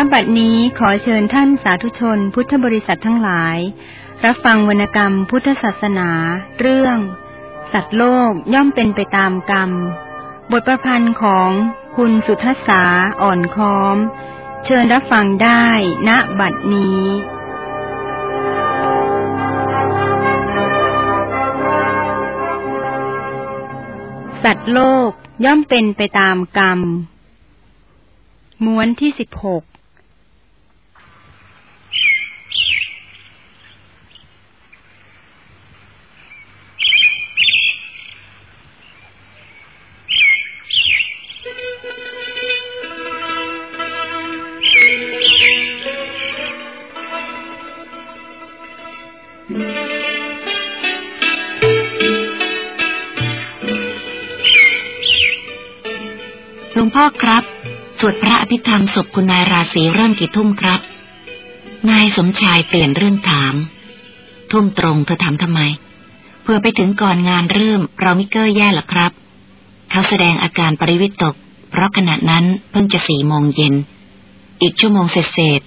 ณบัดนี้ขอเชิญท่านสาธุชนพุทธบริษัททั้งหลาย รับฟังวรรณกรรมพุทธศาสนา เรื่อง สัตว์โลกย่อมเป็นไปตามกรรม บทประพันธ์ของคุณสุทัศษาอ่อนค้อม เชิญรับฟังได้ณบัดนี้สัตว์โลกย่อมเป็นไปตามกรรม ม้วนที่สิบหก งพ่อครับ สวดพระอภิธรรมศพคุณนายราศีเริ่มกี่ทุ่มครับ นายสมชายเปลี่ยนเรื่องถาม ทุ่มตรงเธอถามทำไม เพื่อไปถึงก่อนงานเริ่ม เรามิเกอร์แย่หรอครับ เขาแสดงอาการปริวิตก เพราะขณะนั้นเพิ่งจะสี่โมงเย็น อีกชั่วโมงเศษ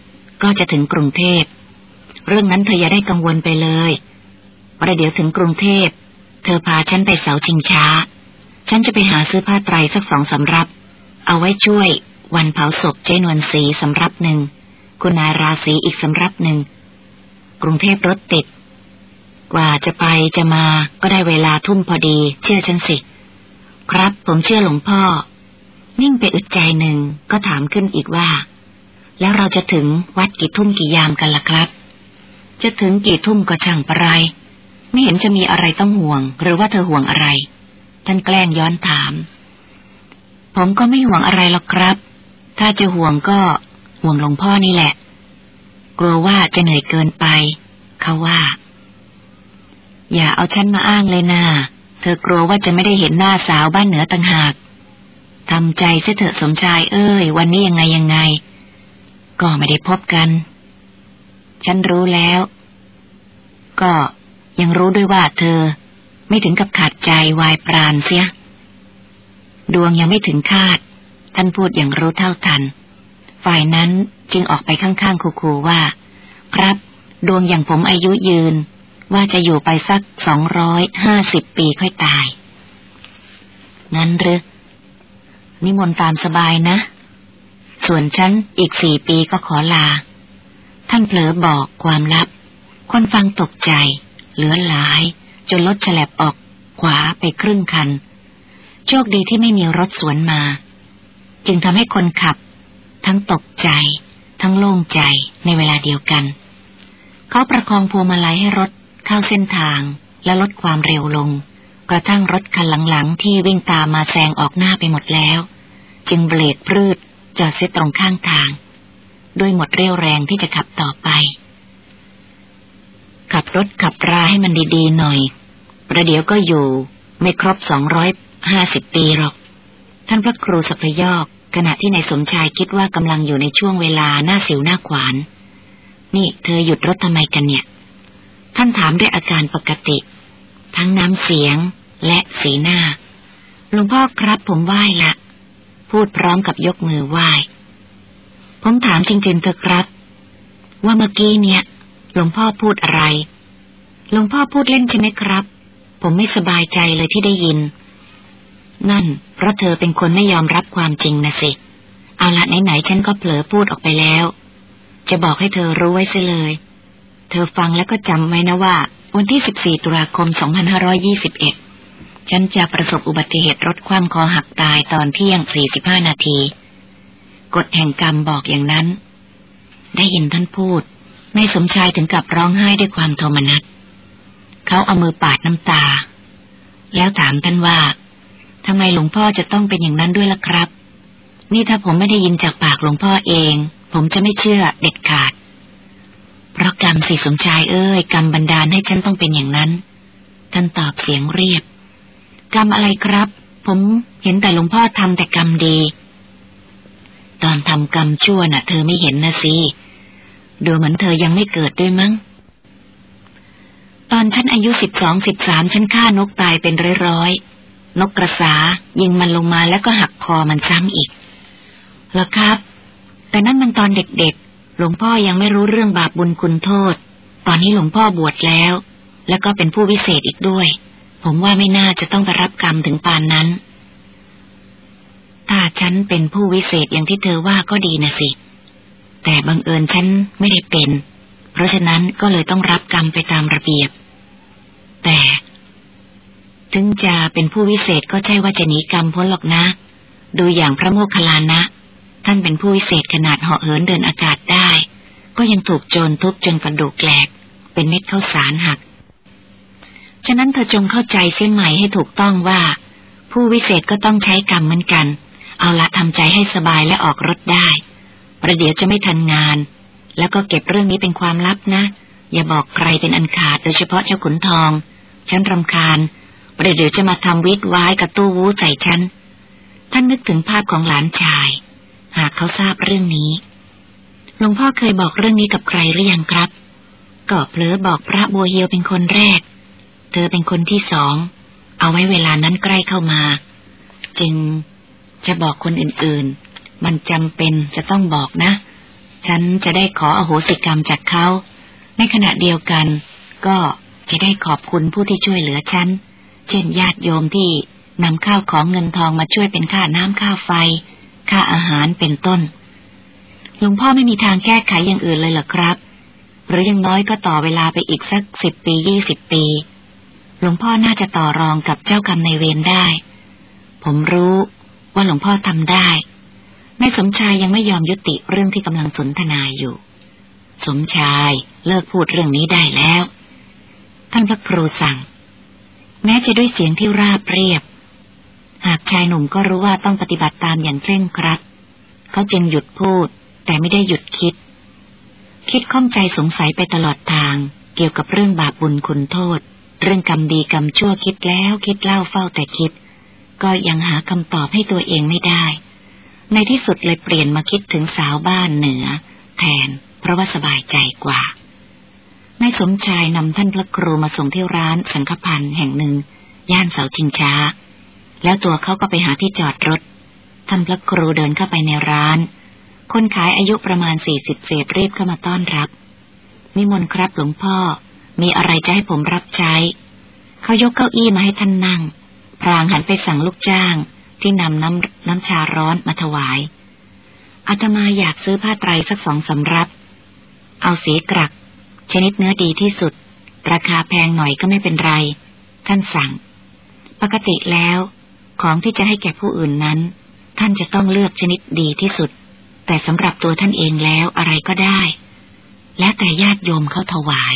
ก็จะถึงกรุงเทพ เรื่องนั้นเธออย่าได้กังวลไปเลยประเดี๋ยวถึงกรุงเทพ เธอพาฉันไปเสาชิงช้า ฉันจะไปหาซื้อผ้าไตรสักสองสำรับ เอาไว้ช่วย วันเผาศพเจนวนสีสำรับหนึ่ง คุณนายราศีอีกสำรับหนึ่ง กรุงเทพรถติด กว่าจะไปจะมาก็ได้เวลาทุ่มพอดี เชื่อฉันสิ ครับผมเชื่อหลวงพ่อ นิ่งไปอึดใจหนึ่งก็ถามขึ้นอีกว่า แล้วเราจะถึงวัดกี่ทุ่มกี่ยามกันล่ะครับ จะถึงกี่ทุ่มก็ช่างประไรไม่เห็นจะมีอะไรต้องห่วง หรือว่าเธอห่วงอะไร ท่านแกล้งย้อนถาม ผมก็ไม่ห่วงอะไรหรอกครับ ถ้าจะห่วงก็ห่วงหลวงพ่อนี่แหละ กลัวว่าจะเหนื่อยเกินไป เขาว่า อย่าเอาฉันมาอ้างเลยนาเธอกลัวว่าจะไม่ได้เห็นหน้าสาวบ้านเหนือต่างหากทำใจเสเถอะสมชาย เอ้ย วันนี้ยังไงยังไง ก็ไม่ได้พบกัน ฉันรู้แล้ว ก็ยังรู้ด้วยว่าเธอ ไม่ถึงกับขาดใจวายปราณเสีย ดวงยังไม่ถึงคาด ท่านพูดอย่างรู้เท่าทัน ฝ่ายนั้นจึงออกไปข้างๆคูๆว่า ครับ ดวงอย่างผมอายุยืน ว่าจะอยู่ไปสักสองร้อยห้าสิบปีค่อยตายงั้นหรือนิมนต์ตามสบายนะ ส่วนฉันอีกสี่ปีก็ขอลา ท่านเผลอบอกความลับ คนฟังตกใจ เหลือหลาย จนรถฉลับออกขวาไปครึ่งคัน โชคดีที่ไม่มีรถสวนมา จึงทำให้คนขับ ทั้งตกใจ ทั้งโล่งใจในเวลาเดียวกัน เขาประคองพวงมาลัยให้รถเข้าเส้นทางและลดความเร็วลง กระทั่งรถคันหลังๆที่วิ่งตามมาแซงออกหน้าไปหมดแล้ว จึงเบรกพืดจอดเสียตรงข้างทาง ด้วยหมดเรี่ยวแรงที่จะขับต่อไป ขับรถขับราให้มันดีๆหน่อย ประเดี๋ยวก็อยู่ ไม่ครบสองร้อย ห้าสิบปีหรอก ท่านพระครูสัพยอกขณะที่นายสมชายคิดว่ากำลังอยู่ในช่วงเวลาหน้าสิวหน้าขวาน นี่เธอหยุดรถทำไมกันเนี่ย ท่านถามด้วยอาการปกติ ทั้งน้ำเสียงและสีหน้าหลวงพ่อครับผมไหว้ละ พูดพร้อมกับยกมือไหว้ ผมถามจริงๆเถอะครับ ว่าเมื่อกี้เนี่ยหลวงพ่อพูดอะไรหลวงพ่อพูดเล่นใช่ไหมครับ ผมไม่สบายใจเลยที่ได้ยิน นั่น เพราะเธอเป็นคนไม่ยอมรับความจริงนะสิ เอาละไหนๆฉันก็เผลอพูดออกไปแล้ว จะบอกให้เธอรู้ไว้เสียเลย เธอฟังแล้วก็จำไว้นะว่า วันที่ 14 ตุลาคม 2521 ฉันจะประสบอุบัติเหตุรถคว่ำคอหักตายตอนเที่ยง 45 นาที กฎแห่งกรรมบอกอย่างนั้น ได้ยินท่านพูดนายสมชายถึงกับร้องไห้ด้วยความโทมนัส เขาเอามือปาดน้ำตา แล้วถามท่านว่า ทำไมหลวงพ่อจะต้องเป็นอย่างนั้นด้วยล่ะครับ นี่ถ้าผมไม่ได้ยินจากปากหลวงพ่อเอง ผมจะไม่เชื่อเด็ดขาด เพราะกรรมสิสมชายเอ้ยกรรมบันดาลให้ฉันต้องเป็นอย่างนั้น ท่านตอบเสียงเรียบ กรรมอะไรครับ ผมเห็นแต่หลวงพ่อทำแต่กรรมดี ตอนทำกรรมชั่วน่ะ เธอไม่เห็นนะสิดูเหมือนเธอยังไม่เกิดด้วยมั้ง ตอนฉันอายุสิบสองสิบสามฉันฆ่านกตายเป็นร้อยๆ นกกระสายิงมันลงมาแล้วก็หักคอมันซ้ำอีกแล้วครับ แต่นั่นมันตอนเด็กๆ หลวงพ่อยังไม่รู้เรื่องบาปบุญคุณโทษ ตอนนี้หลวงพ่อบวชแล้ว แล้วก็เป็นผู้วิเศษอีกด้วย ผมว่าไม่น่าจะต้องไปรับกรรมถึงปานนั้น ถ้าฉันเป็นผู้วิเศษอย่างที่เธอว่าก็ดีนะสิ แต่บังเอิญฉันไม่ได้เป็น เพราะฉะนั้นก็เลยต้องรับกรรมไปตามระเบียบ แต่ ถึงจะเป็นผู้วิเศษก็ใช่ว่าจะหนีกรรมพ้นหรอกนะ ดูอย่างพระโมคคัลลานะ ท่านเป็นผู้วิเศษขนาดเหาะเหินเดินอากาศได้ ก็ยังถูกโจรทุบจนกระดูกแหลก เป็นเม็ดข้าวสารหัก ฉะนั้นเธอจงเข้าใจเส้นใหม่ให้ถูกต้องว่า ผู้วิเศษก็ต้องใช้กรรมเหมือนกัน เอาละทำใจให้สบายและออกรถได้ ประเดี๋ยวจะไม่ทันงาน แล้วก็เก็บเรื่องนี้เป็นความลับนะ อย่าบอกใครเป็นอันขาดโดยเฉพาะเจ้าขุนทอง ฉันรำคาญ ประเดี๋ยวจะมาทำวิทย์ว้ายกับตู้วู้ใส่ฉัน ท่านนึกถึงภาพของหลานชาย หากเขาทราบเรื่องนี้ หลวงพ่อเคยบอกเรื่องนี้กับใครหรือยังครับ ก็เผลอบอกพระบัวเฮียวเป็นคนแรก เธอเป็นคนที่สอง เอาไว้เวลานั้นใกล้เข้ามา จึงจะบอกคนอื่นๆ มันจำเป็นจะต้องบอกนะ ฉันจะได้ขออโหสิกรรมจากเขา ในขณะเดียวกัน ก็จะได้ขอบคุณผู้ที่ช่วยเหลือฉัน เช่นญาติโยมที่นำข้าวของเงินทองมาช่วยเป็นค่าน้ำค่าไฟ ค่าอาหารเป็นต้นหลวงพ่อไม่มีทางแก้ไขอย่างอื่นเลยเหรอครับ หรือยังน้อยก็ต่อเวลาไปอีกสักสิบปียี่สิบปี หลวงพ่อน่าจะต่อรองกับเจ้ากรรมในเวรได้ ผมรู้ว่าหลวงพ่อทำได้นายสมชายยังไม่ยอมยุติเรื่องที่กำลังสนทนาอยู่ สมชายเลิกพูดเรื่องนี้ได้แล้ว ท่านพระครูสั่ง แม้จะด้วยเสียงที่ราบเรียบ หากชายหนุ่มก็รู้ว่าต้องปฏิบัติตามอย่างเคร่งครัด เขาจึงหยุดพูด แต่ไม่ได้หยุดคิด คิดข้องใจสงสัยไปตลอดทาง เกี่ยวกับเรื่องบาปบุญคุณโทษ เรื่องกรรมดีกรรมชั่วคิดแล้วคิดเล่าเฝ้าแต่คิด ก็ยังหาคำตอบให้ตัวเองไม่ได้ ในที่สุดเลยเปลี่ยนมาคิดถึงสาวบ้านเหนือ แทน เพราะว่าสบายใจกว่า นายสมชายนำท่านพระครูมาส่งที่ร้านสังฆพันธ์แห่งหนึ่ง ย่านเสาชิงช้า แล้วตัวเขาก็ไปหาที่จอดรถ ท่านพระครูเดินเข้าไปในร้าน คนขายอายุประมาณสี่สิบเศษรีบเข้ามาต้อนรับ นิมนต์ครับหลวงพ่อ มีอะไรจะให้ผมรับใช้ เขายกเก้าอี้มาให้ท่านนั่ง พรางหันไปสั่งลูกจ้างที่นำน้ำน้ำชาร้อนมาถวายอาตมาอยากซื้อผ้าไตรสักสองสำรับ เอาสีกรัก ชนิดเนื้อดีที่สุด ราคาแพงหน่อยก็ไม่เป็นไร ท่านสั่ง ปกติแล้ว ของที่จะให้แก่ผู้อื่นนั้น ท่านจะต้องเลือกชนิดดีที่สุด แต่สำหรับตัวท่านเองแล้วอะไรก็ได้ และแต่ญาติโยมเขาถวาย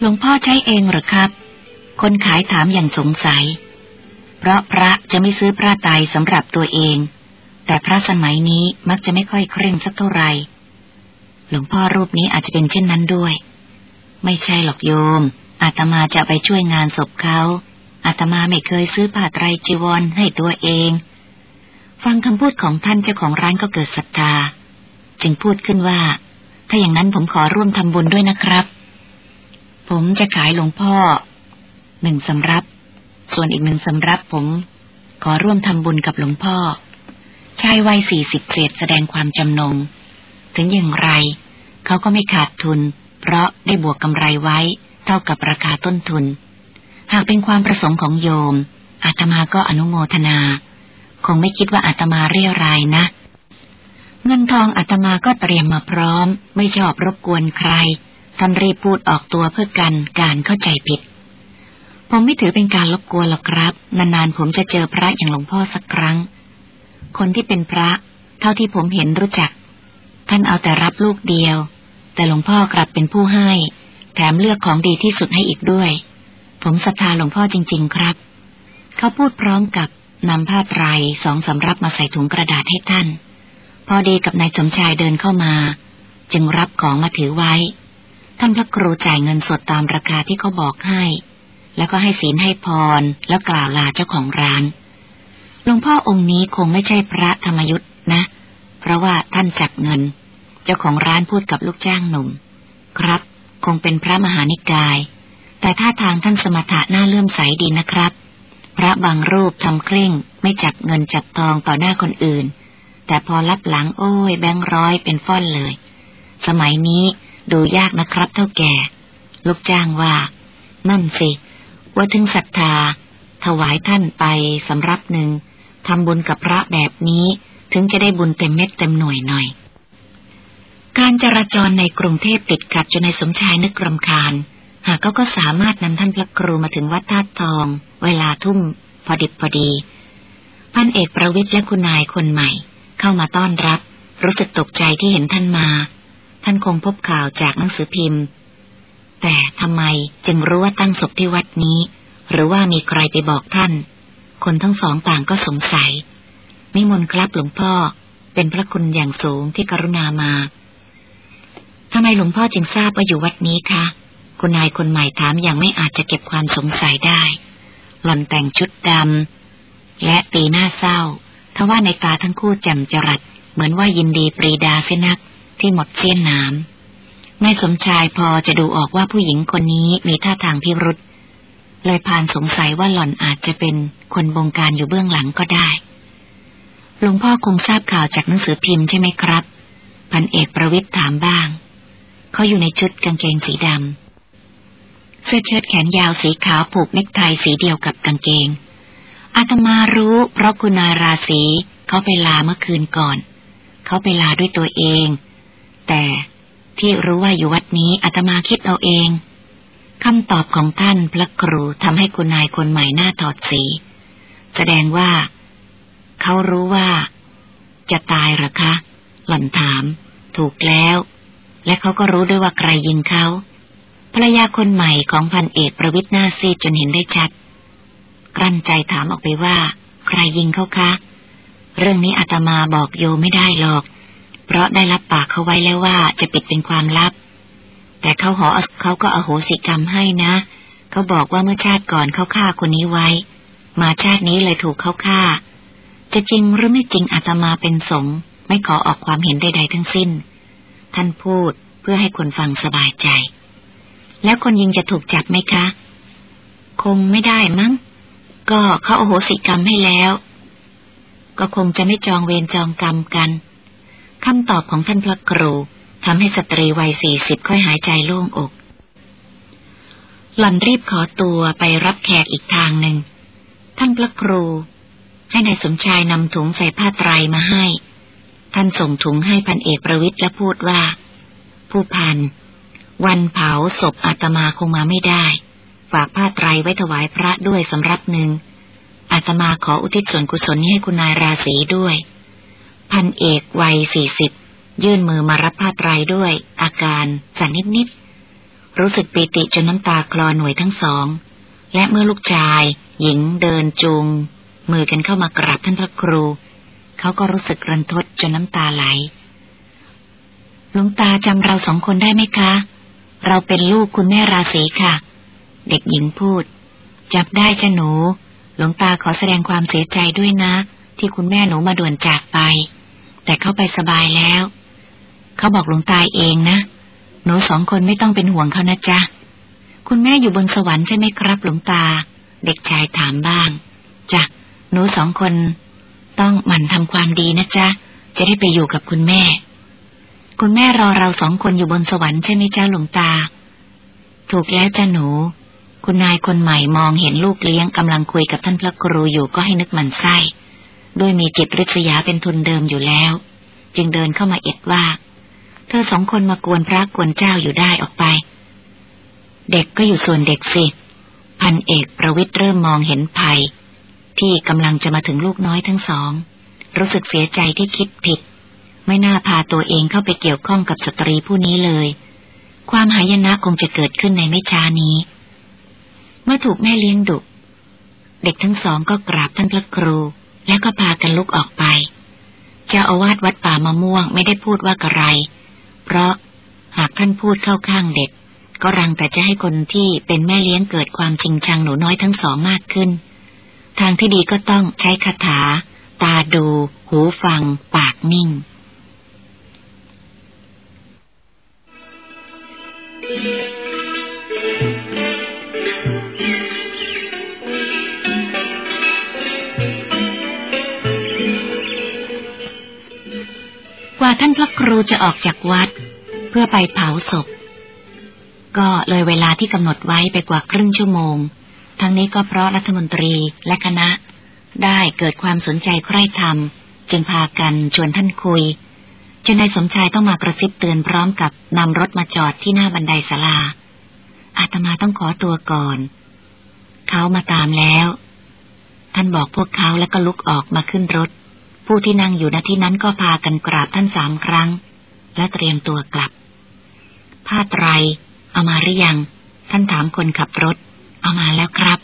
หลวงพ่อใช้เองหรือครับ คนขายถามอย่างสงสัย เพราะพระจะไม่ซื้อพระไตรสำหรับตัวเอง แต่พระสมัยนี้มักจะไม่ค่อยเคร่งสักเท่าไหร่หลวงพ่อรูปนี้อาจจะเป็นเช่นนั้นด้วย ไม่ใช่หรอกโยม อาตมาจะไปช่วยงานศพเขาอาตมาไม่เคยซื้อผ้าไตรจีวรให้ตัวเอง ฟังคำพูดของท่านเจ้าของร้านก็เกิดศรัทธา จึงพูดขึ้นว่า ถ้าอย่างนั้นผมขอร่วมทำบุญด้วยนะครับ ผมจะขายหลวงพ่อหนึ่งสำรับ ส่วนอีกหนึ่งสำรับผม ขอร่วมทำบุญกับหลวงพ่อ ชายวัยสี่สิบเศษแสดงความจำนง ถึงอย่างไร เขาก็ไม่ขาดทุน เพราะได้บวกกำไรไว้เท่ากับราคาต้นทุน หากเป็นความประสงค์ของโยม อาตมาก็อนุโมทนา คงไม่คิดว่าอาตมาเรียรายนะ เงินทองอาตมาก็เตรียมมาพร้อม ไม่ชอบรบกวนใคร ท่านรีบพูดออกตัวเพื่อกันการเข้าใจผิด ผมไม่ถือเป็นการรบกวนหรอกครับ นานๆผมจะเจอพระอย่างหลวงพ่อสักครั้ง คนที่เป็นพระ เท่าที่ผมเห็นรู้จัก ท่านเอาแต่รับลูกเดียว แต่หลวงพ่อกลับเป็นผู้ให้ แถมเลือกของดีที่สุดให้อีกด้วย ผมศรัทธาหลวงพ่อจริง ๆ ครับ เขาพูดพร้อมกับนำผ้าไตรสองสำรับมาใส่ถุงกระดาษให้ท่าน พอดีกับนายสมชายเดินเข้ามา จึงรับของมาถือไว้ ท่านพระครูจ่ายเงินสดตามราคาที่เขาบอกให้ แล้วก็ให้ศีลให้พรแล้วกล่าวลาเจ้าของร้าน หลวงพ่อองค์นี้คงไม่ใช่พระธรรมยุทธ์นะ เพราะว่าท่านจับเงิน เจ้าของร้านพูดกับลูกจ้างหนุ่ม ครับ คงเป็นพระมหานิกาย แต่ท่าทางท่านสมถะน่าเลื่อมใสดีนะครับ พระบางรูปทำเคร่ง ไม่จับเงินจับทองต่อหน้าคนอื่น แต่พอรับหลังโอ้ยแบงร้อยเป็นฟ้อนเลย สมัยนี้ ดูยากนะครับเท่าแก่ ลูกจ้างว่า นั่นสิ ว่าถึงศรัทธา ถวายท่านไปสำรับหนึ่งทำบุญกับพระแบบนี้ ถึงจะได้บุญเต็มเม็ดเต็มหน่วยหน่อย การจราจรในกรุงเทพติดขัดจนในสมชายนึกรำคาญ หากเขาก็สามารถนำท่านพระครูมาถึงวัดธาตุทอง เวลาทุ่ม พอดิบพอดี พันเอกประวิทย์และคุณนายคนใหม่ เข้ามาต้อนรับ รู้สึกตกใจที่เห็นท่านมา ท่านคงพบข่าวจากหนังสือพิมพ์ แต่ทำไมจึงรู้ว่าตั้งศพที่วัดนี้ หรือว่ามีใครไปบอกท่าน คนทั้งสองต่างก็สงสัย นิมนต์ครับหลวงพ่อเป็นพระคุณอย่างสูงที่กรุณามาทำไมหลวงพ่อจึงทราบว่าอยู่วัดนี้คะ คุณนายคนใหม่ถามอย่างไม่อาจจะเก็บความสงสัยได้ หล่อนแต่งชุดดำและตีหน้าเศร้าทว่าในตาทั้งคู่แจ่มจรัส เหมือนว่ายินดีปรีดาเสนัก ที่หมดเสี้ยนน้ำนายสมชายพอจะดูออกว่าผู้หญิงคนนี้มีท่าทางพิรุษเลยพานสงสัยว่าหล่อนอาจจะเป็นคนบงการอยู่เบื้องหลังก็ได้หลวงพ่อคงทราบข่าวจากหนังสือพิมพ์ใช่ไหมครับ พันเอกประวิทย์ถามบ้าง เขาอยู่ในชุดกางเกงสีดำ เสื้อเชิ้ตแขนยาวสีขาวผูกเนกไทสีเดียวกับกางเกง อาตมารู้เพราะคุณนายราศีเขาไปลาเมื่อคืนก่อน เขาไปลาด้วยตัวเอง แต่ที่รู้ว่าอยู่วัดนี้อาตมาคิดเอาเองคำตอบของท่านพระครูทำให้คุณนายคนใหม่หน้าถอดสี แสดงว่า เขารู้ว่า จะตายหรอคะ หล่อนถาม ถูกแล้ว และเขาก็รู้ด้วยว่าใครยิงเขาภรรยาคนใหม่ของพันเอกประวิทย์หน้าซีดจนเห็นได้ชัด กลั้นใจถามออกไปว่า ใครยิงเขาคะ เรื่องนี้อาตมาบอกโยไม่ได้หรอก เพราะได้รับปากเขาไว้แล้วว่าจะปิดเป็นความลับ แต่เขาหอเขาก็อโหสิกรรมให้นะ เขาบอกว่าเมื่อชาติก่อนเขาฆ่าคนนี้ไว้ มาชาตินี้เลยถูกเขาฆ่า จะจริงหรือไม่จริงอาตมาเป็นสงฆ์ไม่ขอออกความเห็นใด ๆ ทั้งสิ้น ท่านพูดเพื่อให้คนฟังสบายใจ แล้วคนยิงจะถูกจับไหมคะ คงไม่ได้มั้ง ก็เขาโอโหสิกรรมให้แล้ว ก็คงจะไม่จองเวรจองกรรมกัน คำตอบของท่านพระครูทำให้สตรีวัยสี่สิบค่อยหายใจโล่งอก หล่อนรีบขอตัวไปรับแขกอีกทางหนึ่ง ท่านพระครู ให้นายสมชายนำถุงใส่ผ้าไตรมาให้ ท่านส่งถุงให้พันเอกประวิทย์และพูดว่า ผู้พัน วันเผาศพอาตมาคงมาไม่ได้ ฝากผ้าไตรไว้ถวายพระด้วยสำรับหนึ่งอาตมาขออุทิศส่วนกุศลนี้ให้คุณนายราศีด้วย พันเอกวัยสี่สิบยื่นมือมารับผ้าไตรด้วย อาการสั่นนิดๆ รู้สึกปีติจนน้ำตาคลอหน่วยทั้งสอง และเมื่อลูกชาย หญิงเดินจูง มือกันเข้ามากราบท่านพระครู เขาก็รู้สึกรันทดจนน้ำตาไหลหลวงตาจำเราสองคนได้ไหมคะ เราเป็นลูกคุณแม่ราศีค่ะ เด็กหญิงพูด จับได้จ้ะหนู หลวงตาขอแสดงความเสียใจด้วยนะ ที่คุณแม่หนูมาด่วนจากไป แต่เขาไปสบายแล้ว เขาบอกหลวงตาเองนะ หนูสองคนไม่ต้องเป็นห่วงเขานะจ๊ะ คุณแม่อยู่บนสวรรค์ใช่ไหมครับหลวงตา เด็กชายถามบ้างจ้ะหนูสองคน ต้องหมั่นทำความดีนะจ๊ะ จะได้ไปอยู่กับคุณแม่ คุณแม่รอเราสองคนอยู่บนสวรรค์ใช่ไหมจ้าหลวงตา ถูกแล้วจ้าหนู คุณนายคนใหม่มองเห็นลูกเลี้ยงกำลังคุยกับท่านพระครูอยู่ก็ให้นึกมันไส้ ด้วยมีจิตริษยาเป็นทุนเดิมอยู่แล้ว จึงเดินเข้ามาเอ็ดว่า เธอสองคนมากวนพระกวนเจ้าอยู่ได้ออกไป เด็กก็อยู่ส่วนเด็กสิ พันเอกประวิทย์เริ่มมองเห็นภัย ที่กำลังจะมาถึงลูกน้อยทั้งสอง รู้สึกเสียใจที่คิดผิด ไม่น่าพาตัวเองเข้าไปเกี่ยวข้องกับสตรีผู้นี้เลย ความหายนะคงจะเกิดขึ้นในไม่ช้านี้ เมื่อถูกแม่เลี้ยงดุเด็กทั้งสองก็กราบท่านพระครู แล้วก็พากันลุกออกไป เจ้าอาวาสวัดป่ามะม่วงไม่ได้พูดว่ากะไร เพราะหากท่านพูดเข้าข้างเด็ก ก็รังแต่จะให้คนที่เป็นแม่เลี้ยงเกิดความจริงชังหนูน้อยทั้งสองมากขึ้น ทางที่ดีก็ต้องใช้คาถา ตาดู หูฟัง ปากนิ่ง ว่าท่านพระครูจะออกจากวัด เพื่อไปเผาศพ ก็เลยเวลาที่กำหนดไว้ไปกว่าครึ่งชั่วโมง ทั้งนี้ก็เพราะรัฐมนตรีและคณะ ได้เกิดความสนใจใคร่ธรรม จึงพากันชวนท่านคุย จนนายสมชายต้องมากระซิบเตือนพร้อมกับนำรถมาจอดที่หน้าบันไดศาลา อาตมาต้องขอตัวก่อน เขามาตามแล้ว ท่านบอกพวกเขาแล้วก็ลุกออกมาขึ้นรถ ผู้ที่นั่งอยู่ณที่นั้นก็พากันกราบท่านสามครั้ง และเตรียมตัวกลับ ผ้าไตร เอามาหรือยัง ท่านถามคนขับรถ เอามาแล้วครับ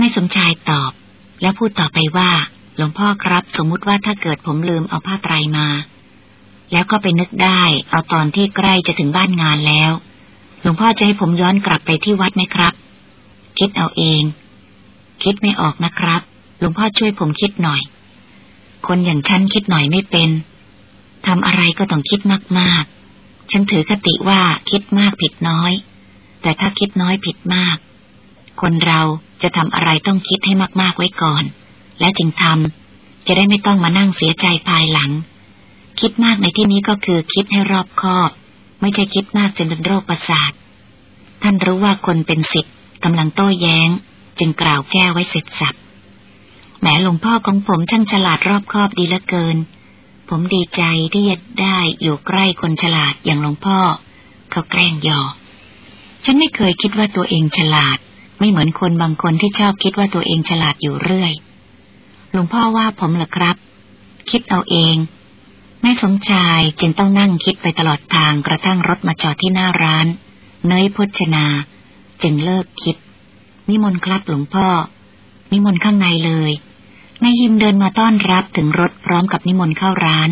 นายสมชายตอบ แล้วพูดต่อไปว่า หลวงพ่อครับ สมมุติว่าถ้าเกิดผมลืมเอาผ้าไตรมา แล้วก็ไปนึกได้ เอาตอนที่ใกล้จะถึงบ้านงานแล้ว หลวงพ่อจะให้ผมย้อนกลับไปที่วัดไหมครับ คิดเอาเอง คิดไม่ออกนะครับ หลวงพ่อช่วยผมคิดหน่อย คนอย่างฉันคิดหน่อยไม่เป็นทำอะไรก็ต้องคิดมากๆ ฉันถือคติว่าคิดมากผิดน้อย แต่ถ้าคิดน้อยผิดมาก คนเราจะทำอะไรต้องคิดให้มากๆไว้ก่อน แล้วจึงทำจะได้ไม่ต้องมานั่งเสียใจภายหลัง คิดมากในที่นี้ก็คือคิดให้รอบคอบ ไม่ใช่คิดมากจนเป็นโรคประสาท ท่านรู้ว่าคนเป็นสิทธิ์กำลังโต้แย้ง จึงกล่าวแก้ไว้เสร็จสับ แม้หลวงพ่อของผมช่างฉลาดรอบคอบดีเหลือเกิน ผมดีใจที่จะได้อยู่ใกล้คนฉลาดอย่างหลวงพ่อ เขาแกล้งยอฉันไม่เคยคิดว่าตัวเองฉลาด ไม่เหมือนคนบางคนที่ชอบคิดว่าตัวเองฉลาดอยู่เรื่อย หลวงพ่อว่าผมเหรอครับ คิดเอาเองแม่สมชายจึงต้องนั่งคิดไปตลอดทางกระทั่งรถมาจอดที่หน้าร้าน เนยพจนา จึงเลิกคิด นิมนต์ครับหลวงพ่อ นิมนต์ข้างในเลย นายยิมเดินมาต้อนรับถึงรถพร้อมกับนิมนต์เข้าร้าน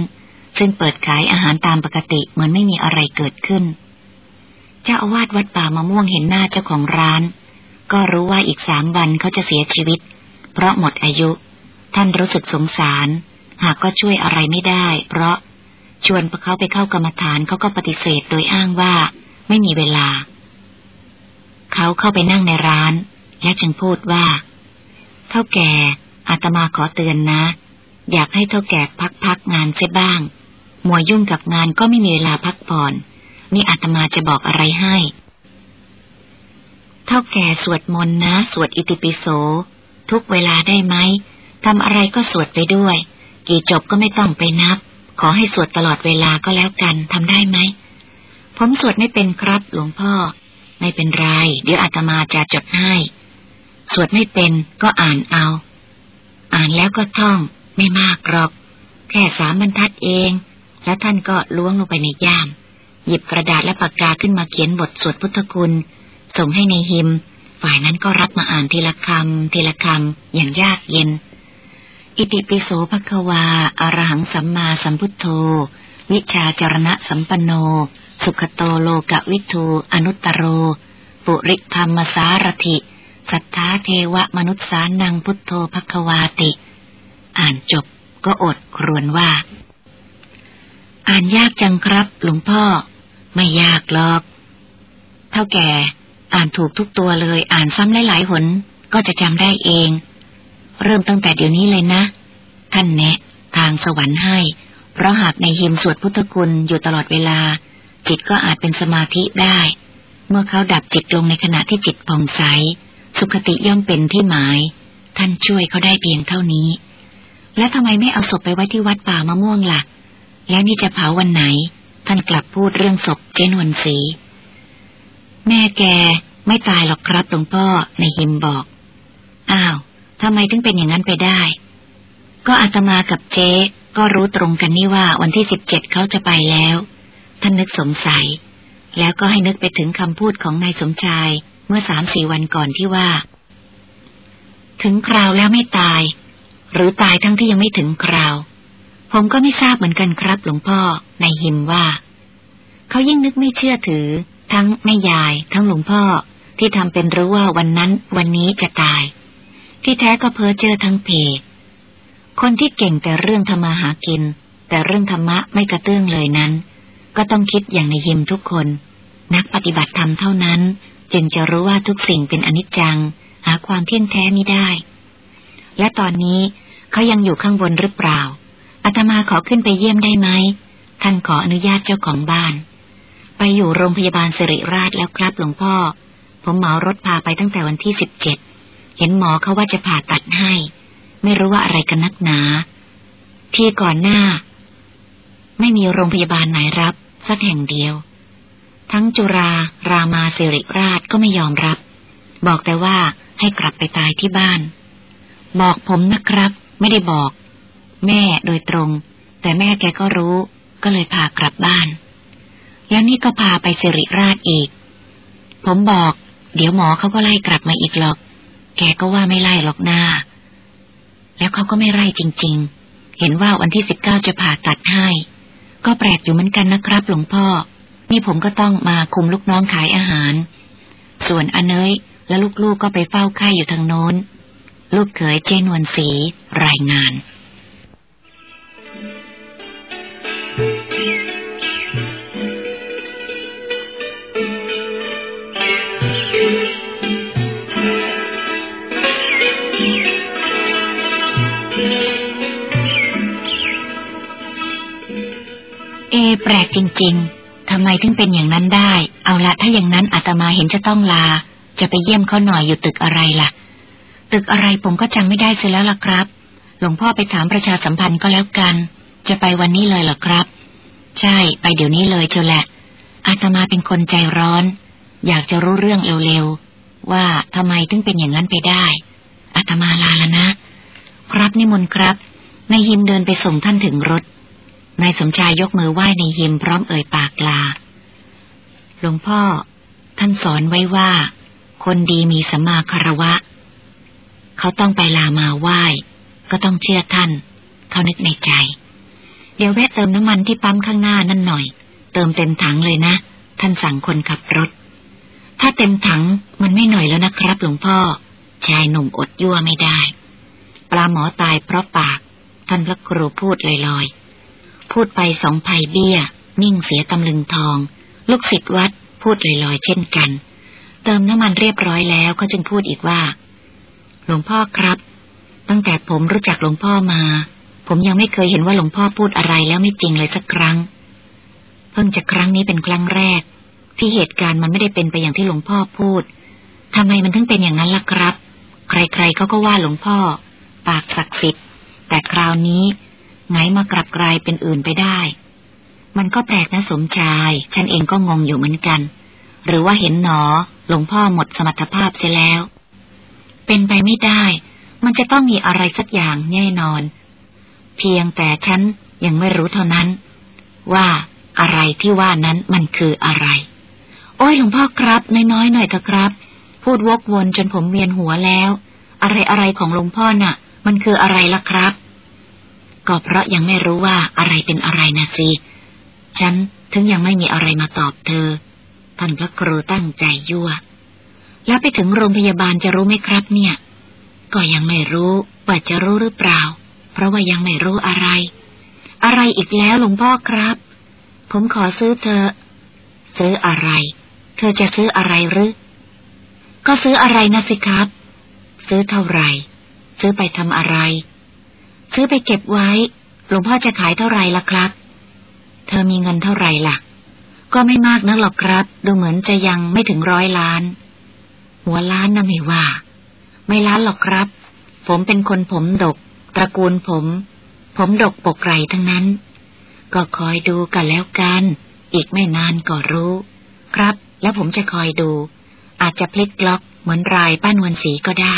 ซึ่งเปิดขายอาหารตามปกติเหมือนไม่มีอะไรเกิดขึ้น เจ้าอาวาสวัดป่ามะม่วงเห็นหน้าเจ้าของร้าน ก็รู้ว่าอีกสามวันเขาจะเสียชีวิต เพราะหมดอายุ ท่านรู้สึกสงสาร หากก็ช่วยอะไรไม่ได้ เพราะชวนเขาไปเข้ากรรมฐานเขาก็ปฏิเสธโดยอ้างว่าไม่มีเวลา เขาเข้าไปนั่งในร้าน และจึงพูดว่าเท่าแก่ อาตมาขอเตือนนะ อยากให้เท่าแก่พักๆงานเสียบ้าง มัวยุ่งกับงานก็ไม่มีเวลาพักผ่อน นี่อาตมาจะบอกอะไรให้ เท่าแก่สวดมนต์นะ สวดอิติปิโส ทุกเวลาได้ไหมทำอะไรก็สวดไปด้วย กี่จบก็ไม่ต้องไปนับ ขอให้สวดตลอดเวลาก็แล้วกันทำได้ไหม ผมสวดไม่เป็นครับหลวงพ่อ ไม่เป็นไร เดี๋ยวอาตมาจะจดให้ สวดไม่เป็นก็อ่านเอา อ่านแล้วก็ท่องไม่มากหรอก แค่สามบรรทัดเอง แล้วท่านก็ล้วงลงไปในย่าม หยิบกระดาษและปากกาขึ้นมาเขียนบทสวดพุทธคุณ ส่งให้ในหิม ฝ่ายนั้นก็รับมาอ่านทีละคำทีละคำอย่างยากเย็น อิติปิโสภควาอารหังสัมมาสัมพุทโธ วิชาจรณะสัมปันโน สุขโตโลกวิทูอนุตตโร ปุริธรรมสารถิ สัทธาเทวมนุษสานังพุทโธภควาติ อ่านจบก็อดครวนว่า อ่านยากจังครับหลวงพ่อ ไม่ยากหรอก เท่าแก่ อ่านถูกทุกตัวเลย อ่านซ้ำหลายๆหน ก็จะจำได้เอง เริ่มตั้งแต่เดี๋ยวนี้เลยนะ ท่านแนะ ทางสวรรค์ให้ เพราะหากในหิมสวดพุทธคุณอยู่ตลอดเวลา จิตก็อาจเป็นสมาธิได้ เมื่อเขาดับจิตลงในขณะที่จิตผ่องใส สุขติย่อมเป็นที่หมาย ท่านช่วยเขาได้เพียงเท่านี้ และทำไมไม่เอาศพไปไว้ที่วัดป่ามะม่วงละ่ะ แล้วนี่จะเผาวันไหน ท่านกลับพูดเรื่องศพเจนวนสี แม่แกไม่ตายหรอกครับหลวงพ่อในหิมบอก อ้าวทำไมถึงเป็นอย่างนั้นไปได้ ก็อาตมากับเจ๊ก็รู้ตรงกันนี่ว่าวันที่สิบเจ็ดเขาจะไปแล้ว ท่านนึกสงสัย แล้วก็ให้นึกไปถึงคำพูดของนายสมชาย เมื่อสามสี่วันก่อนที่ว่า ถึงคราวแล้วไม่ตาย หรือตายทั้งที่ยังไม่ถึงคราว ผมก็ไม่ทราบเหมือนกันครับ หลวงพ่อนายหิมว่า เขายิ่งนึกไม่เชื่อถือ ทั้งแม่ยาย ทั้งหลวงพ่อที่ทำเป็นรู้ว่าวันนั้นวันนี้จะตาย ที่แท้ก็เพ้อเจอทั้งเพ คนที่เก่งแต่เรื่องธรรมาหากิน แต่เรื่องธรรมะไม่กระเตื้องเลยนั้น ก็ต้องคิดอย่างในยิมทุกคน นักปฏิบัติธรรมเท่านั้น จึงจะรู้ว่าทุกสิ่งเป็นอนิจจัง หาความเที่ยงแท้ไม่ได้ และตอนนี้เขายังอยู่ข้างบนหรือเปล่าอาตมาขอขึ้นไปเยี่ยมได้ไหมท่านขออนุญาตเจ้าของบ้าน ไปอยู่โรงพยาบาลสิริราชแล้วครับหลวงพ่อ ผมเหมารถพาไปตั้งแต่วันที่สิบเจ็ดเห็นหมอเขาว่าจะผ่าตัดให้ ไม่รู้ว่าอะไรกันนักหนา ที่ก่อนหน้า ไม่มีโรงพยาบาลไหนรับ สักแห่งเดียว ทั้งจุฬารามาสิริราชก็ไม่ยอมรับ บอกแต่ว่าให้กลับไปตายที่บ้าน บอกผมนะครับ ไม่ได้บอก แม่โดยตรง แต่แม่แกก็รู้ ก็เลยพากลับบ้าน แล้วนี่ก็พาไปสิริราชอีก ผมบอก เดี๋ยวหมอเขาก็ไล่กลับมาอีกหรอก แกก็ว่าไม่ไล่หรอกหน้า แล้วเขาก็ไม่ไล่จริง ๆ เห็นว่าวันที่สิบเก้าจะผ่าตัดให้ ก็แปลกอยู่เหมือนกันนะครับหลวงพ่อ นี่ผมก็ต้องมาคุมลูกน้องขายอาหาร ส่วนอเนยและลูกๆกก็ไปเฝ้าไข่อยู่ทางโน้น ลูกเขยเจนวนสีรายงาน เอแปลกจริง ๆ ทำไมถึงเป็นอย่างนั้นได้ เอาละถ้าอย่างนั้นอาตมาเห็นจะต้องลา จะไปเยี่ยมเขาหน่อยอยู่ตึกอะไรล่ะ ตึกอะไรผมก็จำไม่ได้เสียแล้วล่ะครับ หลวงพ่อไปถามประชาสัมพันธ์ก็แล้วกัน จะไปวันนี้เลยเหรอครับ ใช่ ไปเดี๋ยวนี้เลยเจ้าแหละ อาตมาเป็นคนใจร้อน อยากจะรู้เรื่องเร็วๆ ว่าทำไมถึงเป็นอย่างนั้นไปได้ อาตมาลาแล้วนะ ครับนิมนต์ครับ นายฮิมเดินไปส่งท่านถึงรถ นายสมชายยกมือไหว้ในฮิมพร้อมเอ่ยปากลา หลวงพ่อ ท่านสอนไว้ว่า คนดีมีสัมมาคารวะ เขาต้องไปลามาไหว้ ก็ต้องเชื่อท่าน เขานึกในใจ เดี๋ยวแวะเติมน้ำมันที่ปั๊มข้างหน้านั่นหน่อย เติมเต็มถังเลยนะ ท่านสั่งคนขับรถ ถ้าเต็มถังมันไม่หน่อยแล้วนะครับหลวงพ่อ ชายหนุ่มอดยั่วไม่ได้ ปลาหมอตายเพราะปาก ท่านพระครูพูดลอยๆ พูดไปสองภัยเบี้ย นิ่งเสียตำลึงทอง ลูกศิษย์วัดพูดลอยๆเช่นกัน เติมน้ำมันเรียบร้อยแล้วเขาจึงพูดอีกว่า หลวงพ่อครับ ตั้งแต่ผมรู้จักหลวงพ่อมา ผมยังไม่เคยเห็นว่าหลวงพ่อพูดอะไรแล้วไม่จริงเลยสักครั้ง เพิ่งจะครั้งนี้เป็นครั้งแรก ที่เหตุการณ์มันไม่ได้เป็นไปอย่างที่หลวงพ่อพูดทำไมมันถึงเป็นอย่างนั้นล่ะครับ ใครๆเขาก็ว่าหลวงพ่อ ปากศักดิ์สิทธิ์แต่คราวนี้ ไงมากลับกลายเป็นอื่นไปได้ มันก็แปลกนะสมชาย ฉันเองก็งงอยู่เหมือนกัน หรือว่าเห็นหนอ หลวงพ่อหมดสมรรถภาพเสียแล้ว เป็นไปไม่ได้ มันจะต้องมีอะไรสักอย่างแน่นอน เพียงแต่ฉันยังไม่รู้เท่านั้น ว่าอะไรที่ว่านั้นมันคืออะไร โอ้ยหลวงพ่อครับ น้อยๆหน่อยเถอะครับ พูดวกวนจนผมเวียนหัวแล้ว อะไรอะไรของหลวงพ่อน่ะ มันคืออะไรล่ะครับ ก็เพราะยังไม่รู้ว่าอะไรเป็นอะไรนะสิ ฉันถึงยังไม่มีอะไรมาตอบเธอ ท่านพระครูตั้งใจยั่ว แล้วไปถึงโรงพยาบาลจะรู้ไหมครับเนี่ย ก็ยังไม่รู้ว่าจะรู้หรือเปล่า เพราะว่ายังไม่รู้อะไร อะไรอีกแล้วหลวงพ่อครับ ผมขอซื้อเธอ ซื้ออะไร เธอจะซื้ออะไรหรือ ก็ซื้ออะไรนะสิครับ ซื้อเท่าไหร่ ซื้อไปทำอะไร ซื้อไปเก็บไว้ หลวงพ่อจะขายเท่าไหร่ล่ะครับ เธอมีเงินเท่าไหร่ล่ะ ก็ไม่มากนักหรอกครับ ดูเหมือนจะยังไม่ถึงร้อยล้าน หัวล้านนะไม่ว่า ไม่ล้านหรอกครับ ผมเป็นคนผมดก ตระกูลผม ผมดกปกไก่ทั้งนั้น ก็คอยดูกันแล้วกัน อีกไม่นานก็รู้ ครับ แล้วผมจะคอยดู อาจจะพลิกล็อกเหมือนรายป้านวนสีก็ได้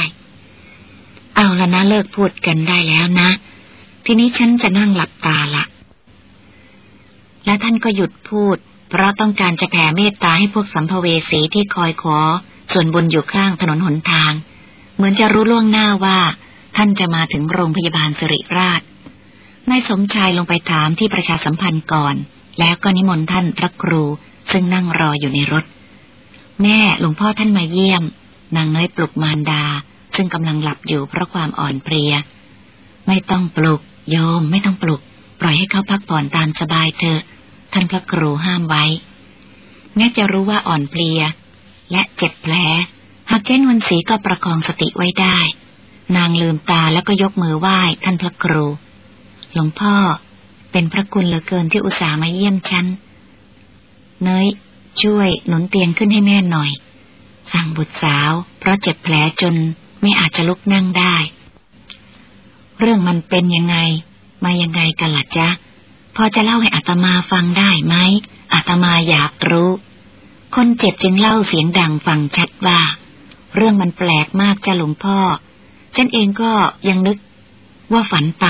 เอาละนะเลิกพูดกันได้แล้วนะ ทีนี้ฉันจะนั่งหลับตาละและท่านก็หยุดพูด เพราะต้องการจะแผ่เมตตาให้พวกสัมภเวสีที่คอยขอ ส่วนบุญอยู่ข้างถนนหนทาง เหมือนจะรู้ล่วงหน้าว่า ท่านจะมาถึงโรงพยาบาลสิริราชนายสมชายลงไปถามที่ประชาสัมพันธ์ก่อน แล้วก็นิมนต์ท่านพระครู ซึ่งนั่งรออยู่ในรถ แม่หลวงพ่อท่านมาเยี่ยม นางน้อยปลุกมารดา ซึ่งกำลังหลับอยู่เพราะความอ่อนเพลีย ไม่ต้องปลุก โยมไม่ต้องปลุก ปล่อยให้เขาพักผ่อนตามสบายเถอะ ท่านพระครูห้ามไว้ แม้จะรู้ว่าอ่อนเพลีย และเจ็บแผล หากเจ้นวันศรีก็ประคองสติไว้ได้ นางลืมตาแล้วก็ยกมือไหว้ท่านพระครู หลวงพ่อ เป็นพระคุณเหลือเกินที่อุตส่าห์มาเยี่ยมฉัน เนยช่วยหนุนเตียงขึ้นให้แม่หน่อย สั่งบุตรสาว เพราะเจ็บแผลจน ไม่อาจจะลุกนั่งได้ เรื่องมันเป็นยังไง มายังไงกันล่ะจ๊ะ พอจะเล่าให้อัตมาฟังได้ไหมอัตมาอยากรู้ คนเจ็บจึงเล่าเสียงดังฟังชัดว่า เรื่องมันแปลกมากจ้ะหลวงพ่อ ฉันเองก็ยังนึก ว่าฝันไป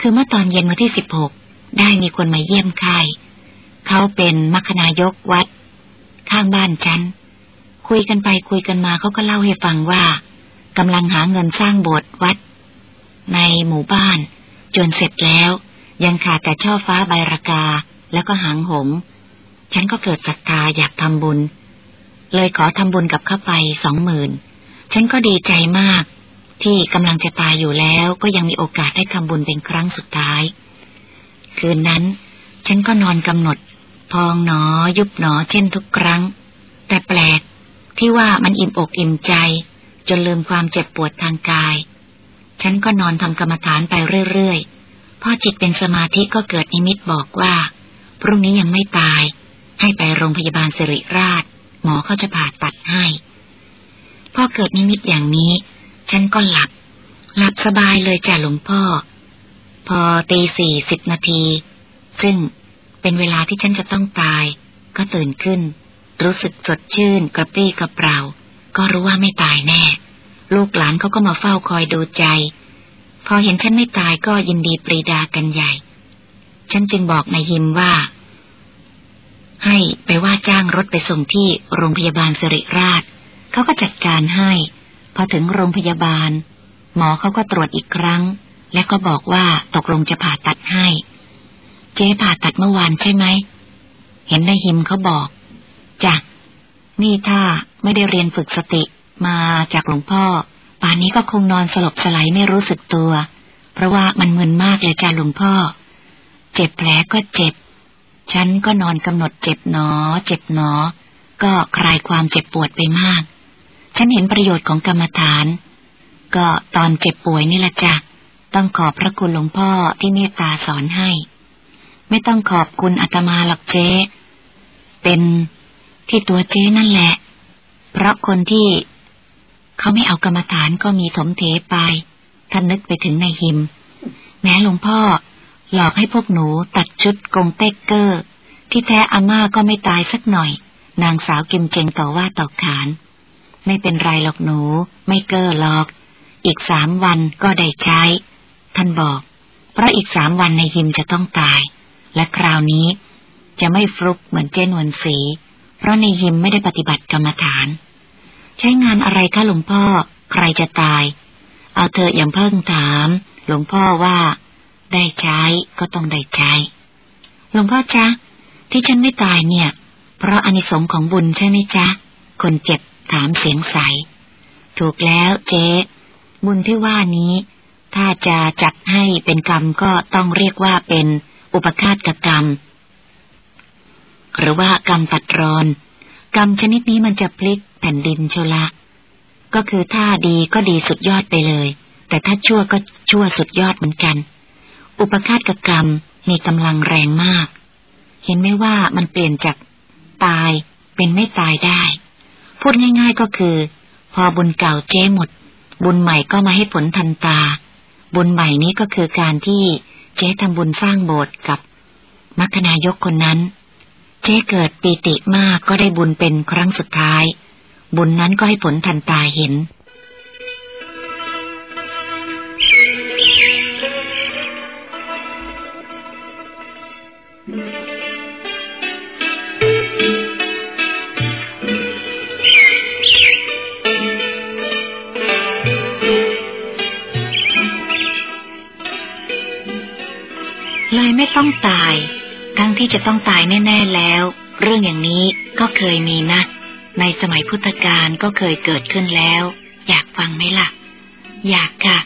คือเมื่อตอนเย็นวันที่สิบหกได้มีคนมาเยี่ยมคายเขาเป็นมัคคณายกวัด ข้างบ้านฉัน คุยกันไปคุยกันมาเขาก็เล่าให้ฟังว่า กำลังหาเงินสร้างโบสถ์วัด ในหมู่บ้าน จนเสร็จแล้ว ยังขาดแต่ช่อฟ้าใบรากาแล้วก็หางหง ฉันก็เกิดศรัทธาอยากทำบุญ เลยขอทำบุญกับเข้าไปสองหมื่นฉันก็ดีใจมาก ที่กำลังจะตายอยู่แล้วก็ยังมีโอกาสได้ทำบุญเป็นครั้งสุดท้าย คืนนั้น ฉันก็นอนกำหนด พองหนอยุบหนอเช่นทุกครั้ง แต่แปลกที่ว่ามันอิ่มอกอิ่มใจ จนลืมความเจ็บปวดทางกาย ฉันก็นอนทำกรรมฐานไปเรื่อยๆ พอจิตเป็นสมาธิก็เกิดนิมิตบอกว่า พรุ่งนี้ยังไม่ตาย ให้ไปโรงพยาบาลสิริราช หมอเขาจะผ่าตัดให้ พอเกิดนิมิตอย่างนี้ ฉันก็หลับ หลับสบายเลยจ้ะหลวงพ่อ พอตีสี่สิบนาที ซึ่งเป็นเวลาที่ฉันจะต้องตาย ก็ตื่นขึ้น รู้สึกสดชื่นกระปรี้กระเปร่า ก็รู้ว่าไม่ตายแน่ ลูกหลานเขาก็มาเฝ้าคอยดูใจ พอเห็นฉันไม่ตายก็ยินดีปรีดากันใหญ่ ฉันจึงบอกนายยิมว่า ให้ไปว่าจ้างรถไปส่งที่โรงพยาบาลสิริราช เขาก็จัดการให้ พอถึงโรงพยาบาล หมอเขาก็ตรวจอีกครั้ง และก็บอกว่าตกลงจะผ่าตัดให้ เจ๊ผ่าตัดเมื่อวานใช่ไหม เห็นนายหิมเขาบอกจ้ะ นี่ถ้าไม่ได้เรียนฝึกสติมาจากหลวงพ่อ ป่านนี้ก็คงนอนสลบสลายไม่รู้สึกตัว เพราะว่ามันมึนมากเลยจ้าหลวงพ่อ เจ็บแผลก็เจ็บ ฉันก็นอนกำหนดเจ็บหนอ เจ็บหนอ ก็คลายความเจ็บปวดไปมาก ฉันเห็นประโยชน์ของกรรมฐาน ก็ตอนเจ็บป่วยนี่แหละจ้ะต้องขอบพระคุณหลวงพ่อที่เมตตาสอนให้ ไม่ต้องขอบคุณอาตมาหรอกเจ๊ เป็น ที่ตัวเจ๊นั่นแหละ เพราะคนที่เขาไม่เอากรรมฐานก็มีถมเทไปท่านนึกไปถึงนายหิม แม้หลวงพ่อ หลอกให้พวกหนูตัดชุดกงเต็กเกอร์ ที่แท้อาม่าก็ไม่ตายสักหน่อย นางสาวกิมเจงต่อว่าต่อขาน ไม่เป็นไรหรอกหนู ไม่เกอร์หรอก อีกสามวันก็ได้ใช้ ท่านบอก เพราะอีกสามวันในยิมจะต้องตาย และคราวนี้จะไม่ฟลุกเหมือนเจนวนสี เพราะในยิมไม่ได้ปฏิบัติกรรมฐาน ใช้งานอะไรคะหลวงพ่อ ใครจะตาย เอาเธออย่างเพิ่งถาม หลวงพ่อว่า ได้ใช้ก็ต้องได้ใช้ หลวงพ่อจ๊ะ ที่ฉันไม่ตายเนี่ย เพราะอนิสงค์ของบุญใช่ไหมจ๊ะ คนเจ็บถามเสียงใส ถูกแล้วเจ๊บุญที่ว่านี้ ถ้าจะจัดให้เป็นกรรมก็ต้องเรียกว่าเป็นอุปคาตกรรม หรือว่ากรรมตัดรอน กรรมชนิดนี้มันจะพลิกแผ่นดินโชละ ก็คือถ้าดีก็ดีสุดยอดไปเลย แต่ถ้าชั่วก็ชั่วสุดยอดเหมือนกัน อุปคาตกรรมมีกำลังแรงมาก เห็นไหมว่ามันเปลี่ยนจากตายเป็นไม่ตายได้ พูดง่าย ๆก็คือ พอบุญเก่าเจ๊หมด บุญใหม่ก็มาให้ผลทันตา บุญใหม่นี้ก็คือการที่เจ๊ทำบุญสร้างโบสถ์กับมัคคณายกคนนั้น เจ๊เกิดปีติมากก็ได้บุญเป็นครั้งสุดท้าย บุญนั้นก็ให้ผลทันตาเห็นไม่ต้องตาย ทั้งที่จะต้องตายแน่ ๆแล้ว เรื่องอย่างนี้ก็เคยมีนะ ในสมัยพุทธกาลก็เคยเกิดขึ้นแล้ว อยากฟังไหมล่ะ อยากค่ะ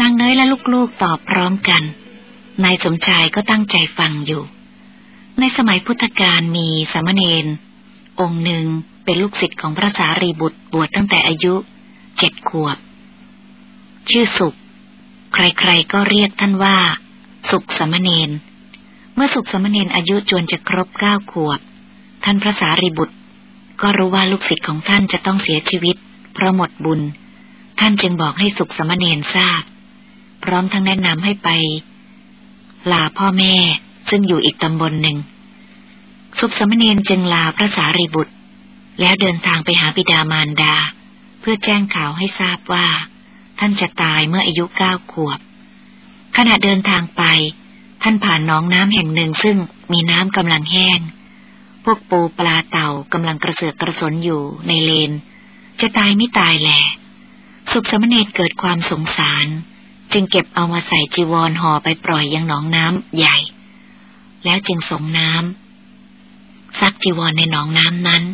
นางเนยและลูกๆตอบพร้อมกัน นายสมชายก็ตั้งใจฟังอยู่ ในสมัยพุทธกาลมีสามเณรองค์หนึ่งเป็นลูกศิษย์ของพระสารีบุตรบวชตั้งแต่อายุเจ็ดขวบ ชื่อสุข ใครๆก็เรียกท่านว่า สุขสมณเณร มื่อสุขสมณีนอายุจวนจะครบเก้าขวบ ท่านพระสารีบุตร ก็รู้ว่าลูกศิษย์ของท่านจะต้องเสียชีวิต เพราะหมดบุญ ท่านจึงบอกให้สุขสมณีนทราบ พร้อมทั้งแนะนำให้ไป ลาพ่อแม่ซึ่งอยู่อีกตำบลหนึ่ง สุขสมณีนจึงลาพระสารีบุตร แล้วเดินทางไปหาบิดามารดา เพื่อแจ้งข่าวให้ทราบว่า ท่านจะตายเมื่ออายุเก้าขวบ ขณะเดินทางไป ท่านผ่านหนองน้ำแห่งหนึ่งซึ่งมีน้ำกำลังแห้ง พวกปูปลาเต่ากำลังกระเสือกกระสนอยู่ในเลน จะตายไม่ตายแหละสุขสมณเณรเกิดความสงสาร จึงเก็บเอามาใส่จีวรห่อไปปล่อยยังหนองน้ำใหญ่ แล้วจึงส่งน้ำซักจีวรในหนองน้ำนั้น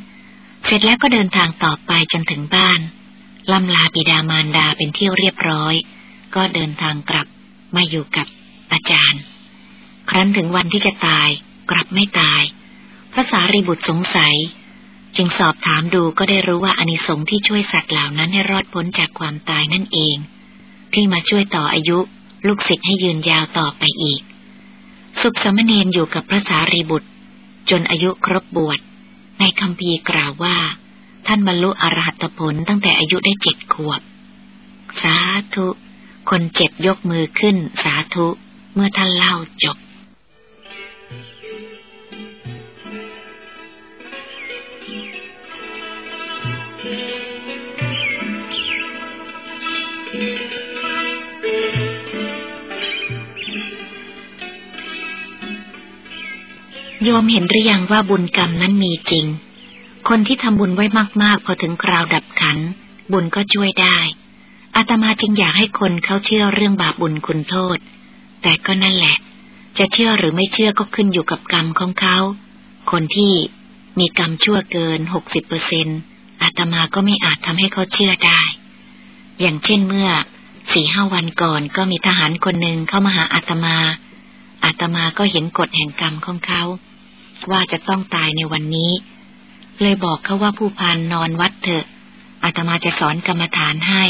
เสร็จแล้วก็เดินทางต่อไปจนถึงบ้านลำลาบิดามารดาเป็นที่เรียบร้อย ก็เดินทางกลับมาอยู่กับอาจารย์ ครั้นถึงวันที่จะตายกลับไม่ตายพระสารีบุตรสงสัย จึงสอบถามดูก็ได้รู้ว่าอนิสงส์ที่ช่วยสัตว์เหล่านั้นให้รอดพ้นจากความตายนั่นเอง ที่มาช่วยต่ออายุลูกศิษย์ให้ยืนยาวต่อไปอีก สุขสมณเณรอยู่กับพระสารีบุตร จนอายุครบบวช ในคำพีกล่าวว่า ท่านบรรลุอรหัตผลตั้งแต่อายุได้เจ็ดขวบ สาธุ คนเจ็บยกมือขึ้นสาธุ เมื่อท่านเล่าจบ โยมเห็นหรือยังว่าบุญกรรมนั้นมีจริง คนที่ทำบุญไว้มาก ๆ พอถึงคราวดับขัน บุญก็ช่วยได้ อาตมาจึงอยากให้คนเขาเชื่อเรื่องบาปบุญคุณโทษ แต่ก็นั่นแหละ จะเชื่อหรือไม่เชื่อก็ขึ้นอยู่กับกรรมของเขา คนที่มีกรรมชั่วเกินหกสิบเปอร์เซ็นอาตมาก็ไม่อาจทำให้เขาเชื่อได้ อย่างเช่นเมื่อสี่ห้าวันก่อนก็มีทหารคนหนึ่งเข้ามาหาอาตมา อาตมาก็เห็นกฎแห่งกรรมของเขา ว่าจะต้องตายในวันนี้ เลยบอกเขาว่าผู้พันนอนวัดเถอะอาตมาจะสอนกรรมฐานให้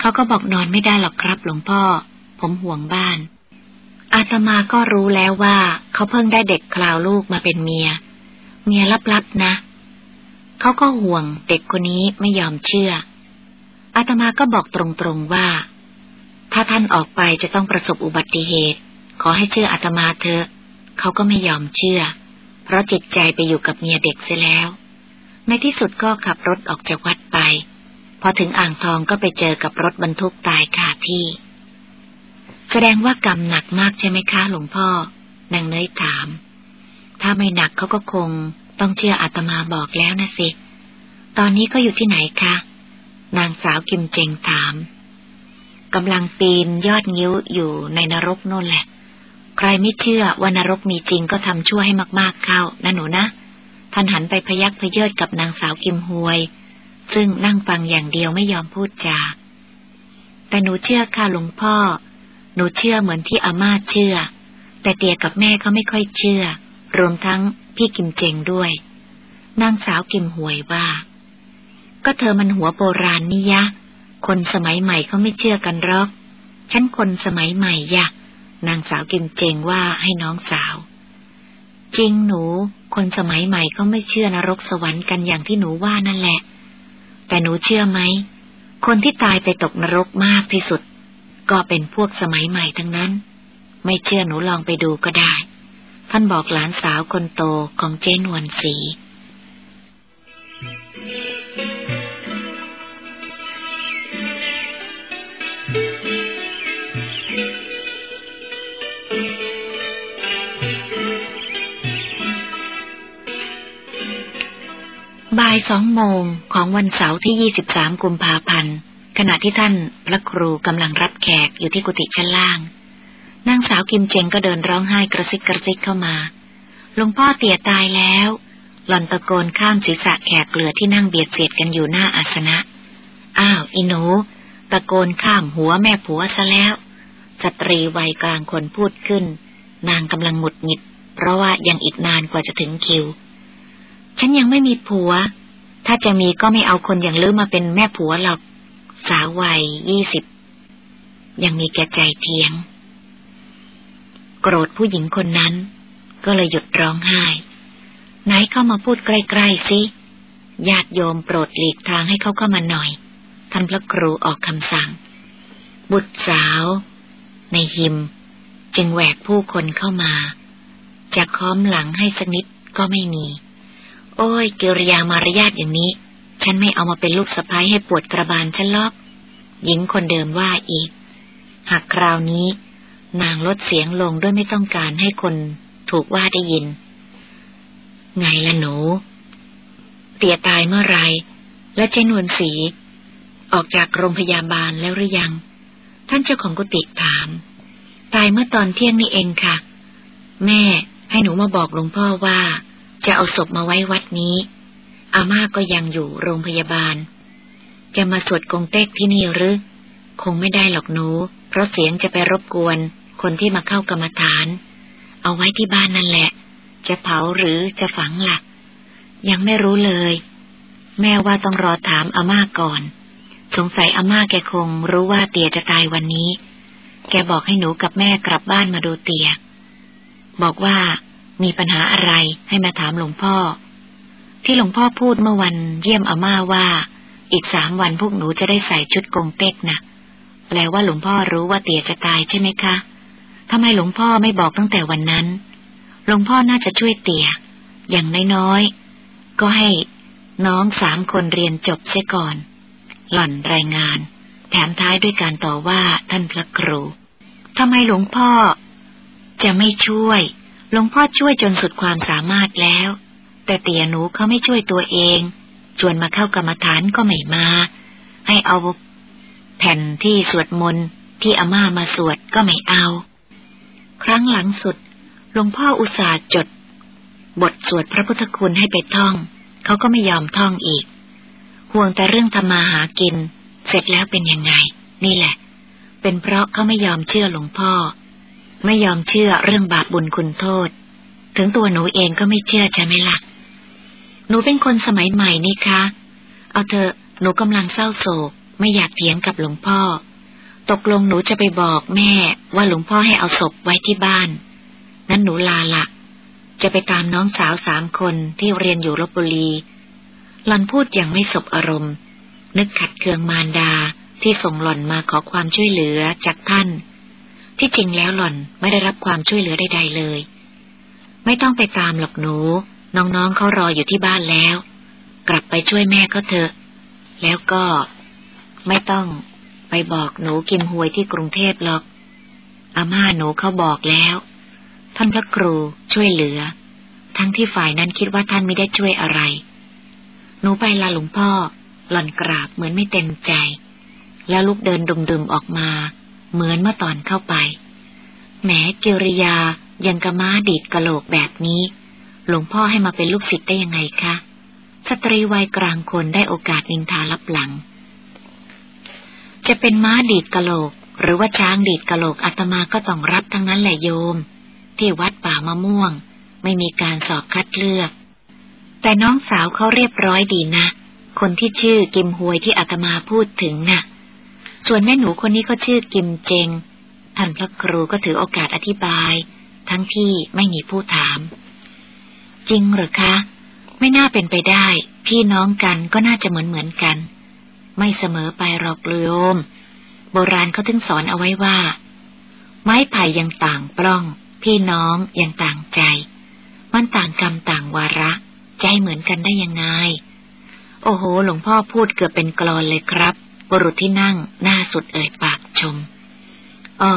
เขาก็บอกนอนไม่ได้หรอกครับหลวงพ่อ ผมห่วงบ้าน อาตมาก็รู้แล้วว่า เขาเพิ่งได้เด็กคลาวลูกมาเป็นเมีย เมียลับๆนะ เขาก็ห่วงเด็กคนนี้ไม่ยอมเชื่อ อาตมาก็บอกตรงๆว่า ถ้าท่านออกไปจะต้องประสบอุบัติเหตุ ขอให้เชื่ออาตมาเถอะ เขาก็ไม่ยอมเชื่อ เพราะจิตใจไปอยู่กับเมียเด็กเสียแล้ว ในที่สุดก็ขับรถออกจากวัดไป พอถึงอ่างทองก็ไปเจอกับรถบรรทุกตายคาที่ แสดงว่ากรรมหนักมากใช่ไหมคะหลวงพ่อนางเนยถาม ถ้าไม่หนักเขาก็คง ต้องเชื่ออาตมาบอกแล้วนะสิ ตอนนี้ก็อยู่ที่ไหนคะ นางสาวกิมเจงถามกำลังปีนยอดงิ้วอยู่ในนรกโน่นแหละ ใครไม่เชื่อว่านรกมีจริงก็ทำชั่วให้มากๆเข้านะหนูนะ ท่านหันไปพยักพเยิดกับนางสาวกิมหวย ซึ่งนั่งฟังอย่างเดียวไม่ยอมพูดจา แต่หนูเชื่อค่ะหลวงพ่อ หนูเชื่อเหมือนที่อาม่าเชื่อ แต่เตียกับแม่เขาไม่ค่อยเชื่อ รวมทั้งพี่กิมเจงด้วย นางสาวกิมหวยว่า ก็เธอมันหัวโบราณนี่ยะ คนสมัยใหม่เขาไม่เชื่อกันหรอก ฉันคนสมัยใหม่ยะ นางสาวกิมเจงว่าให้น้องสาว จริงหนู คนสมัยใหม่ก็ไม่เชื่อนรกสวรรค์กันอย่างที่หนูว่านั่นแหละ แต่หนูเชื่อไหม คนที่ตายไปตกนรกมากที่สุด ก็เป็นพวกสมัยใหม่ทั้งนั้น ไม่เชื่อหนูลองไปดูก็ได้ ท่านบอกหลานสาวคนโตของเจนวนสี บ่ายสองโมงของวันเสาร์ที่ 23 กุมภาพันธ์ ขณะที่ท่านพระครูกำลังรับแขกอยู่ที่กุฏิชั้นล่าง นางสาวกิมเจงก็เดินร้องไห้กระซิกกระซิกเข้ามา หลวงพ่อเตี่ยตายแล้ว หล่อนตะโกนข้ามศีรษะแขกเหลือที่นั่งเบียดเสียดกันอยู่หน้าอาสนะ อ้าวอินู ตะโกนข้ามหัวแม่ผัวซะแล้ว สตรีวัยกลางคนพูดขึ้น นางกำลังหงุดหงิด เพราะว่ายังอีกนานกว่าจะถึงคิว ฉันยังไม่มีผัว ถ้าจะมีก็ไม่เอาคนอย่างลือมาเป็นแม่ผัวหรอก สาววัยยี่สิบ ยังมีแก่ใจเทียง โกรธผู้หญิงคนนั้น ก็เลยหยุดร้องไห้ ไหนเข้ามาพูดใกล้ๆสิญาติโยมโปรดหลีกทางให้เขาเข้ามาหน่อย ท่านพระครูออกคำสั่ง บุตรสาว ในหิม จึงแหวกผู้คนเข้ามา จะค้อมหลังให้สักนิดก็ไม่มี โอ้ยกิริยามารยาทอย่างนี้ ฉันไม่เอามาเป็นลูกสะพ้ายให้ปวดกระบาลฉันลอก หญิงคนเดิมว่าอีก หากคราวนี้ นางลดเสียงลงด้วยไม่ต้องการให้คนถูกว่าได้ยิน ไงละหนู เตียตายเมื่อไร และเจนวนสี ออกจากโรงพยาบาลแล้วหรือยัง ท่านเจ้าของกุฏิถาม ตายเมื่อตอนเที่ยงนี่เองค่ะ แม่ให้หนูมาบอกหลวงพ่อว่า จะเอาศพมาไว้วัดนี้ อาม่าก็ยังอยู่โรงพยาบาล จะมาสวดกงเต็กที่นี่หรือ คงไม่ได้หรอกหนู เพราะเสียงจะไปรบกวน คนที่มาเข้ากรรมฐาน เอาไว้ที่บ้านนั่นแหละ จะเผาหรือจะฝังหลัก ยังไม่รู้เลย แม่ว่าต้องรอถามอาม่าก่อน สงสัยอาม่าแกคงรู้ว่าเตียจะตายวันนี้ แกบอกให้หนูกับแม่กลับบ้านมาดูเตีย บอกว่า มีปัญหาอะไรให้มาถามหลวงพ่อ ที่หลวงพ่อพูดเมื่อวันเยี่ยมอาม่าว่า อีกสามวันพวกหนูจะได้ใส่ชุดกงเป๊กนะ่ะ แปลว่าหลวงพ่อรู้ว่าเตี๋ยจะตายใช่ไหมคะทำไมหลวงพ่อไม่บอกตั้งแต่วันนั้น หลวงพ่อน่าจะช่วยเตี๋ย อย่างน้อยก็ให้น้องสามคนเรียนจบเสียก่อน หล่อนรายงาน แถมท้ายด้วยการต่อว่าท่านพระครูทำไมหลวงพ่อ จะไม่ช่วย หลวงพ่อช่วยจนสุดความสามารถแล้ว แต่เตียหนูเขาไม่ช่วยตัวเอง ชวนมาเข้ากรรมฐานก็ไม่มา ให้เอาแผ่นที่สวดมนต์ที่อาม่ามาสวดก็ไม่เอา ครั้งหลังสุดหลวงพ่ออุตส่าห์จด บทสวดพระพุทธคุณให้ไปท่อง เขาก็ไม่ยอมท่องอีก ห่วงแต่เรื่องธรรมาหากิน เสร็จแล้วเป็นยังไง นี่แหละ เป็นเพราะเขาไม่ยอมเชื่อหลวงพ่อ ไม่ยอมเชื่อเรื่องบาปบุญคุณโทษ ถึงตัวหนูเองก็ไม่เชื่อใช่ไหมละ่ะ หนูเป็นคนสมัยใหม่นี่คะ เอาเถอะหนูกำลังเศร้าโศก ไม่อยากเถียงกับหลวงพ่อ ตกลงหนูจะไปบอกแม่ว่าหลวงพ่อให้เอาศพไว้ที่บ้าน นั้นหนูลาละจะไปตามน้องสาวสามคนที่เรียนอยู่ลบบุรีหล่อนพูดอย่างไม่สบอารมณ์ นึกขัดเคืองมารดาที่ส่งหล่อนมาขอความช่วยเหลือจากท่าน ที่จริงแล้วหล่อนไม่ได้รับความช่วยเหลือใดๆเลย ไม่ต้องไปตามหรอกหนู น้องๆเขารออยู่ที่บ้านแล้ว กลับไปช่วยแม่ก็เถอะ แล้วก็ ไม่ต้องไปบอกหนูกิมหวยที่กรุงเทพหรอก อาม่าหนูเขาบอกแล้ว ท่านพระครูช่วยเหลือ ทั้งที่ฝ่ายนั้นคิดว่าท่านไม่ได้ช่วยอะไร หนูไปลาหลวงพ่อ หล่อนกราบเหมือนไม่เต็มใจ แล้วลุกเดินดุมๆออกมา เหมือนเมื่อตอนเข้าไป แหมกิริยายังกระม้าดีดกระโหลกแบบนี้ หลวงพ่อให้มาเป็นลูกศิษย์ได้ยังไงคะ สตรีวัยกลางคนได้โอกาสนินทารับหลัง จะเป็นม้าดีดกระโหลก หรือว่าช้างดีดกระโหลกอาตมาก็ต้องรับทั้งนั้นแหละโยม ที่วัดป่ามะม่วง ไม่มีการสอบคัดเลือก แต่น้องสาวเขาเรียบร้อยดีนะ คนที่ชื่อกิมหวยที่อาตมาพูดถึงนะ่ะ ส่วนแม่หนูคนนี้ก็ชื่อกิมเจง ท่านพระครูก็ถือโอกาสอธิบาย ทั้งที่ไม่มีผู้ถาม จริงหรือคะ ไม่น่าเป็นไปได้ พี่น้องกันก็น่าจะเหมือนเหมือนกัน ไม่เสมอไปหรอกเลยโยม โบราณเขาถึงสอนเอาไว้ว่า ไม้ไผ่ยังต่างปล้อง พี่น้องยังต่างใจ มันต่างกรรมต่างวาระใจเหมือนกันได้ยังไง โอ้โห หลวงพ่อพูดเกือบเป็นกรอนเลยครับ บุรุษที่นั่งหน้าสุดเอ่ยปากชมอ๋อ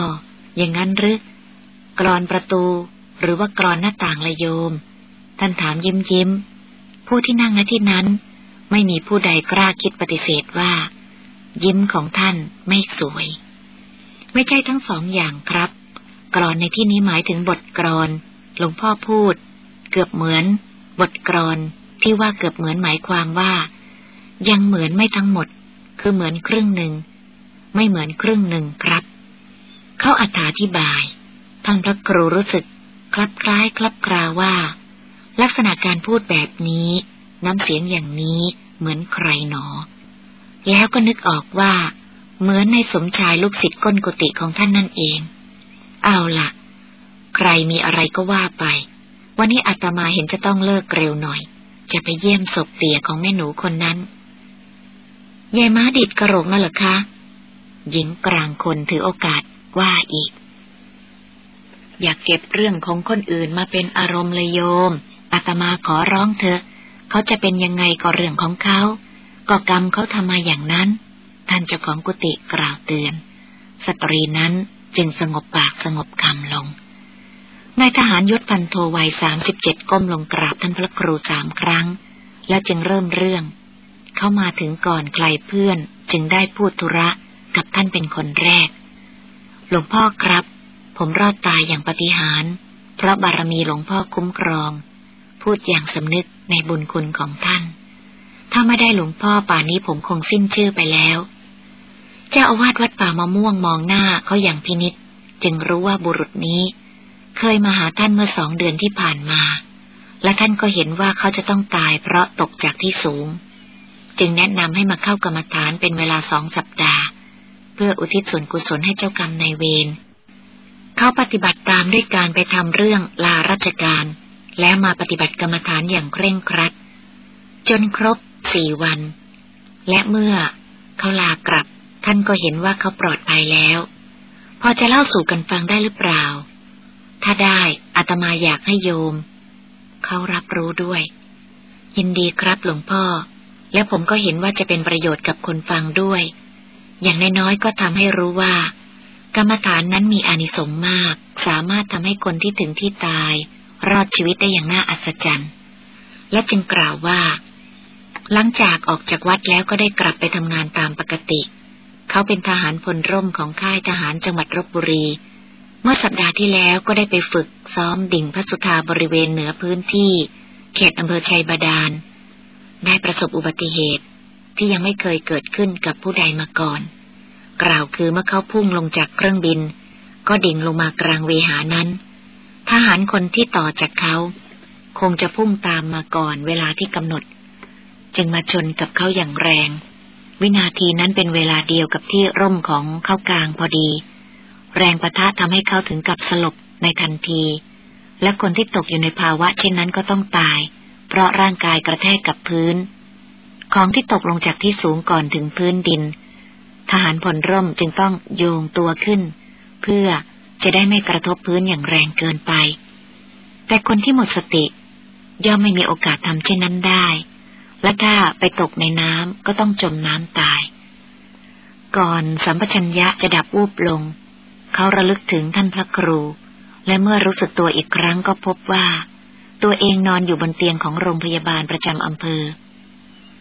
อย่างนั้นหรือกรอนประตู หรือว่ากรอนหน้าต่างละโยม ท่านถามยิ้มยิ้ม ผู้ที่นั่งณที่นั้น ไม่มีผู้ใดกล้าคิดปฏิเสธว่า ยิ้มของท่านไม่สวย ไม่ใช่ทั้งสองอย่างครับ กรอนในที่นี้หมายถึงบทกรอนหลวงพ่อพูด เกือบเหมือน บทกรอนที่ว่าเกือบเหมือนหมายความว่า ยังเหมือนไม่ทั้งหมด คือเหมือนครึ่งหนึ่ง ไม่เหมือนครึ่งหนึ่งครับ เขาอธิบาย ท่านพระครูรู้สึกคลับคล้ายคลับคราว่า ลักษณะการพูดแบบนี้ น้ำเสียงอย่างนี้เหมือนใครหนอ แล้วก็นึกออกว่า เหมือนในสมชายลูกศิษย์ก้นกุฏิของท่านนั่นเอง เอาละใครมีอะไรก็ว่าไป วันนี้อาตมาเห็นจะต้องเลิกเร็วหน่อย จะไปเยี่ยมศพเตี่ยของแม่หนูคนนั้น ยายม้าดิดกระโหลกนั่นเหรอคะ หญิงกลางคนถือโอกาสว่าอีก อย่าเก็บเรื่องของคนอื่นมาเป็นอารมณ์เลยโยม อาตมาขอร้องเถอะ เขาจะเป็นยังไงก็เรื่องของเขา ก็กรรมเขาทำมาอย่างนั้น ท่านเจ้าของกุฏิกล่าวเตือน สตรีนั้นจึงสงบปากสงบคำลงนายทหารยศพันโทวัยสามสิบเจ็ดก้มลงกราบท่านพระครูสามครั้ง แล้วจึงเริ่มเรื่อง เข้ามาถึงก่อนใครเพื่อน จึงได้พูดธุระกับท่านเป็นคนแรก หลวงพ่อครับ ผมรอดตายอย่างปฏิหาร เพราะบารมีหลวงพ่อคุ้มครอง พูดอย่างสำนึกในบุญคุณของท่าน ถ้าไม่ได้หลวงพ่อป่านนี้ผมคงสิ้นชื่อไปแล้ว เจ้าอาวาสวัดป่ามะม่วงมองหน้าเขาอย่างพินิษจึงรู้ว่าบุรุษนี้ เคยมาหาท่านเมื่อสองเดือนที่ผ่านมา และท่านก็เห็นว่าเขาจะต้องตายเพราะตกจากที่สูง จึงแนะนำให้มาเข้ากรรมฐานเป็นเวลาสองสัปดาห์ เพื่ออุทิศส่วนกุศลให้เจ้ากรรมในเวรเขาปฏิบัติตามด้วยการไปทำเรื่องลาราชการ แล้วมาปฏิบัติกรรมฐานอย่างเคร่งครัด จนครบสี่วัน และเมื่อเขาลากลับ ท่านก็เห็นว่าเขาปลอดภัยแล้ว พอจะเล่าสู่กันฟังได้หรือเปล่า ถ้าได้อาตมาอยากให้โยม เขารับรู้ด้วย ยินดีครับหลวงพ่อ และผมก็เห็นว่าจะเป็นประโยชน์กับคนฟังด้วย อย่างน้อยๆก็ทำให้รู้ว่า กรรมฐานนั้นมีอานิสงส์มาก สามารถทำให้คนที่ถึงที่ตาย รอดชีวิตได้อย่างน่าอัศจรรย์ และจึงกล่าวว่า หลังจากออกจากวัดแล้วก็ได้กลับไปทำงานตามปกติ เขาเป็นทหารพลร่มของค่ายทหารจังหวัดรบบุรีเมื่อสัปดาห์ที่แล้วก็ได้ไปฝึกซ้อมดิ่งพระสุธาบริเวณเหนือพื้นที่ เขตอำเภอชัยบาดาล ได้ประสบอุบัติเหตุที่ยังไม่เคยเกิดขึ้นกับผู้ใดมาก่อน กล่าวคือเมื่อเขาพุ่งลงจากเครื่องบิน ก็ดิ่งลงมากลางเวหานั้น ทหารคนที่ต่อจากเขา คงจะพุ่งตามมาก่อนเวลาที่กำหนด จึงมาชนกับเขาอย่างแรง วินาทีนั้นเป็นเวลาเดียวกับที่ร่มของเขากลางพอดี แรงประทะทำให้เขาถึงกับสลบในทันที และคนที่ตกอยู่ในภาวะเช่นนั้นก็ต้องตาย เพราะร่างกายกระแทกกับพื้น ของที่ตกลงจากที่สูงก่อนถึงพื้นดิน ทหารผลร่มจึงต้องโยงตัวขึ้น เพื่อจะได้ไม่กระทบพื้นอย่างแรงเกินไป แต่คนที่หมดสติ ย่อมไม่มีโอกาสทำเช่นนั้นได้ และถ้าไปตกในน้ำก็ต้องจมน้ำตาย ก่อนสัมปชัญญะจะดับวูบลง เขาระลึกถึงท่านพระครู และเมื่อรู้สึกตัวอีกครั้งก็พบว่า ตัวเองนอนอยู่บนเตียงของโรงพยาบาลประจำอำเภอ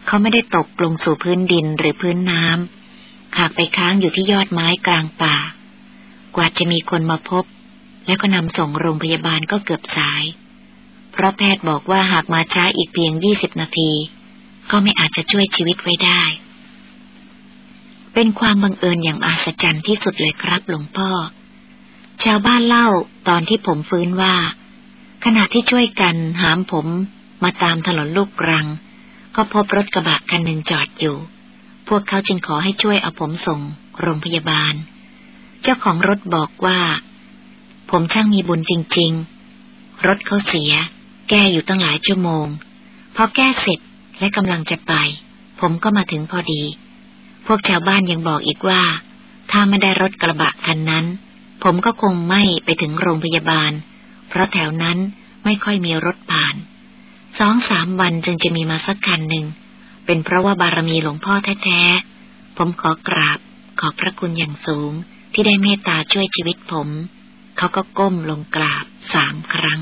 เขาไม่ได้ตกลงสู่พื้นดินหรือพื้นน้ำหากไปค้างอยู่ที่ยอดไม้กลางป่า กว่าจะมีคนมาพบ แล้วก็นำส่งโรงพยาบาลก็เกือบสาย เพราะแพทย์บอกว่าหากมาช้าอีกเพียงยี่สิบนาที ก็ไม่อาจจะช่วยชีวิตไว้ได้ เป็นความบังเอิญอย่างอัศจรรย์ที่สุดเลยครับหลวงพ่อ ชาวบ้านเล่าตอนที่ผมฟื้นว่า ขณะที่ช่วยกันหามผมมาตามถนนลูกรัง ก็พบรถกระบะคันหนึ่งจอดอยู่ พวกเขาจึงขอให้ช่วยเอาผมส่งโรงพยาบาล เจ้าของรถบอกว่า ผมช่างมีบุญจริง ๆ รถเขาเสีย แก้อยู่ตั้งหลายชั่วโมง พอแก้เสร็จและกำลังจะไป ผมก็มาถึงพอดี พวกชาวบ้านยังบอกอีกว่า ถ้าไม่ได้รถกระบะคันนั้น ผมก็คงไม่ไปถึงโรงพยาบาล เพราะแถวนั้นไม่ค่อยมีรถผ่าน สองสามวันจึงจะมีมาสักคันหนึ่ง เป็นเพราะว่าบารมีหลวงพ่อแท้ๆ ผมขอกราบ ขอบพระคุณอย่างสูงที่ได้เมตตาช่วยชีวิตผม เขาก็ก้มลงกราบสามครั้ง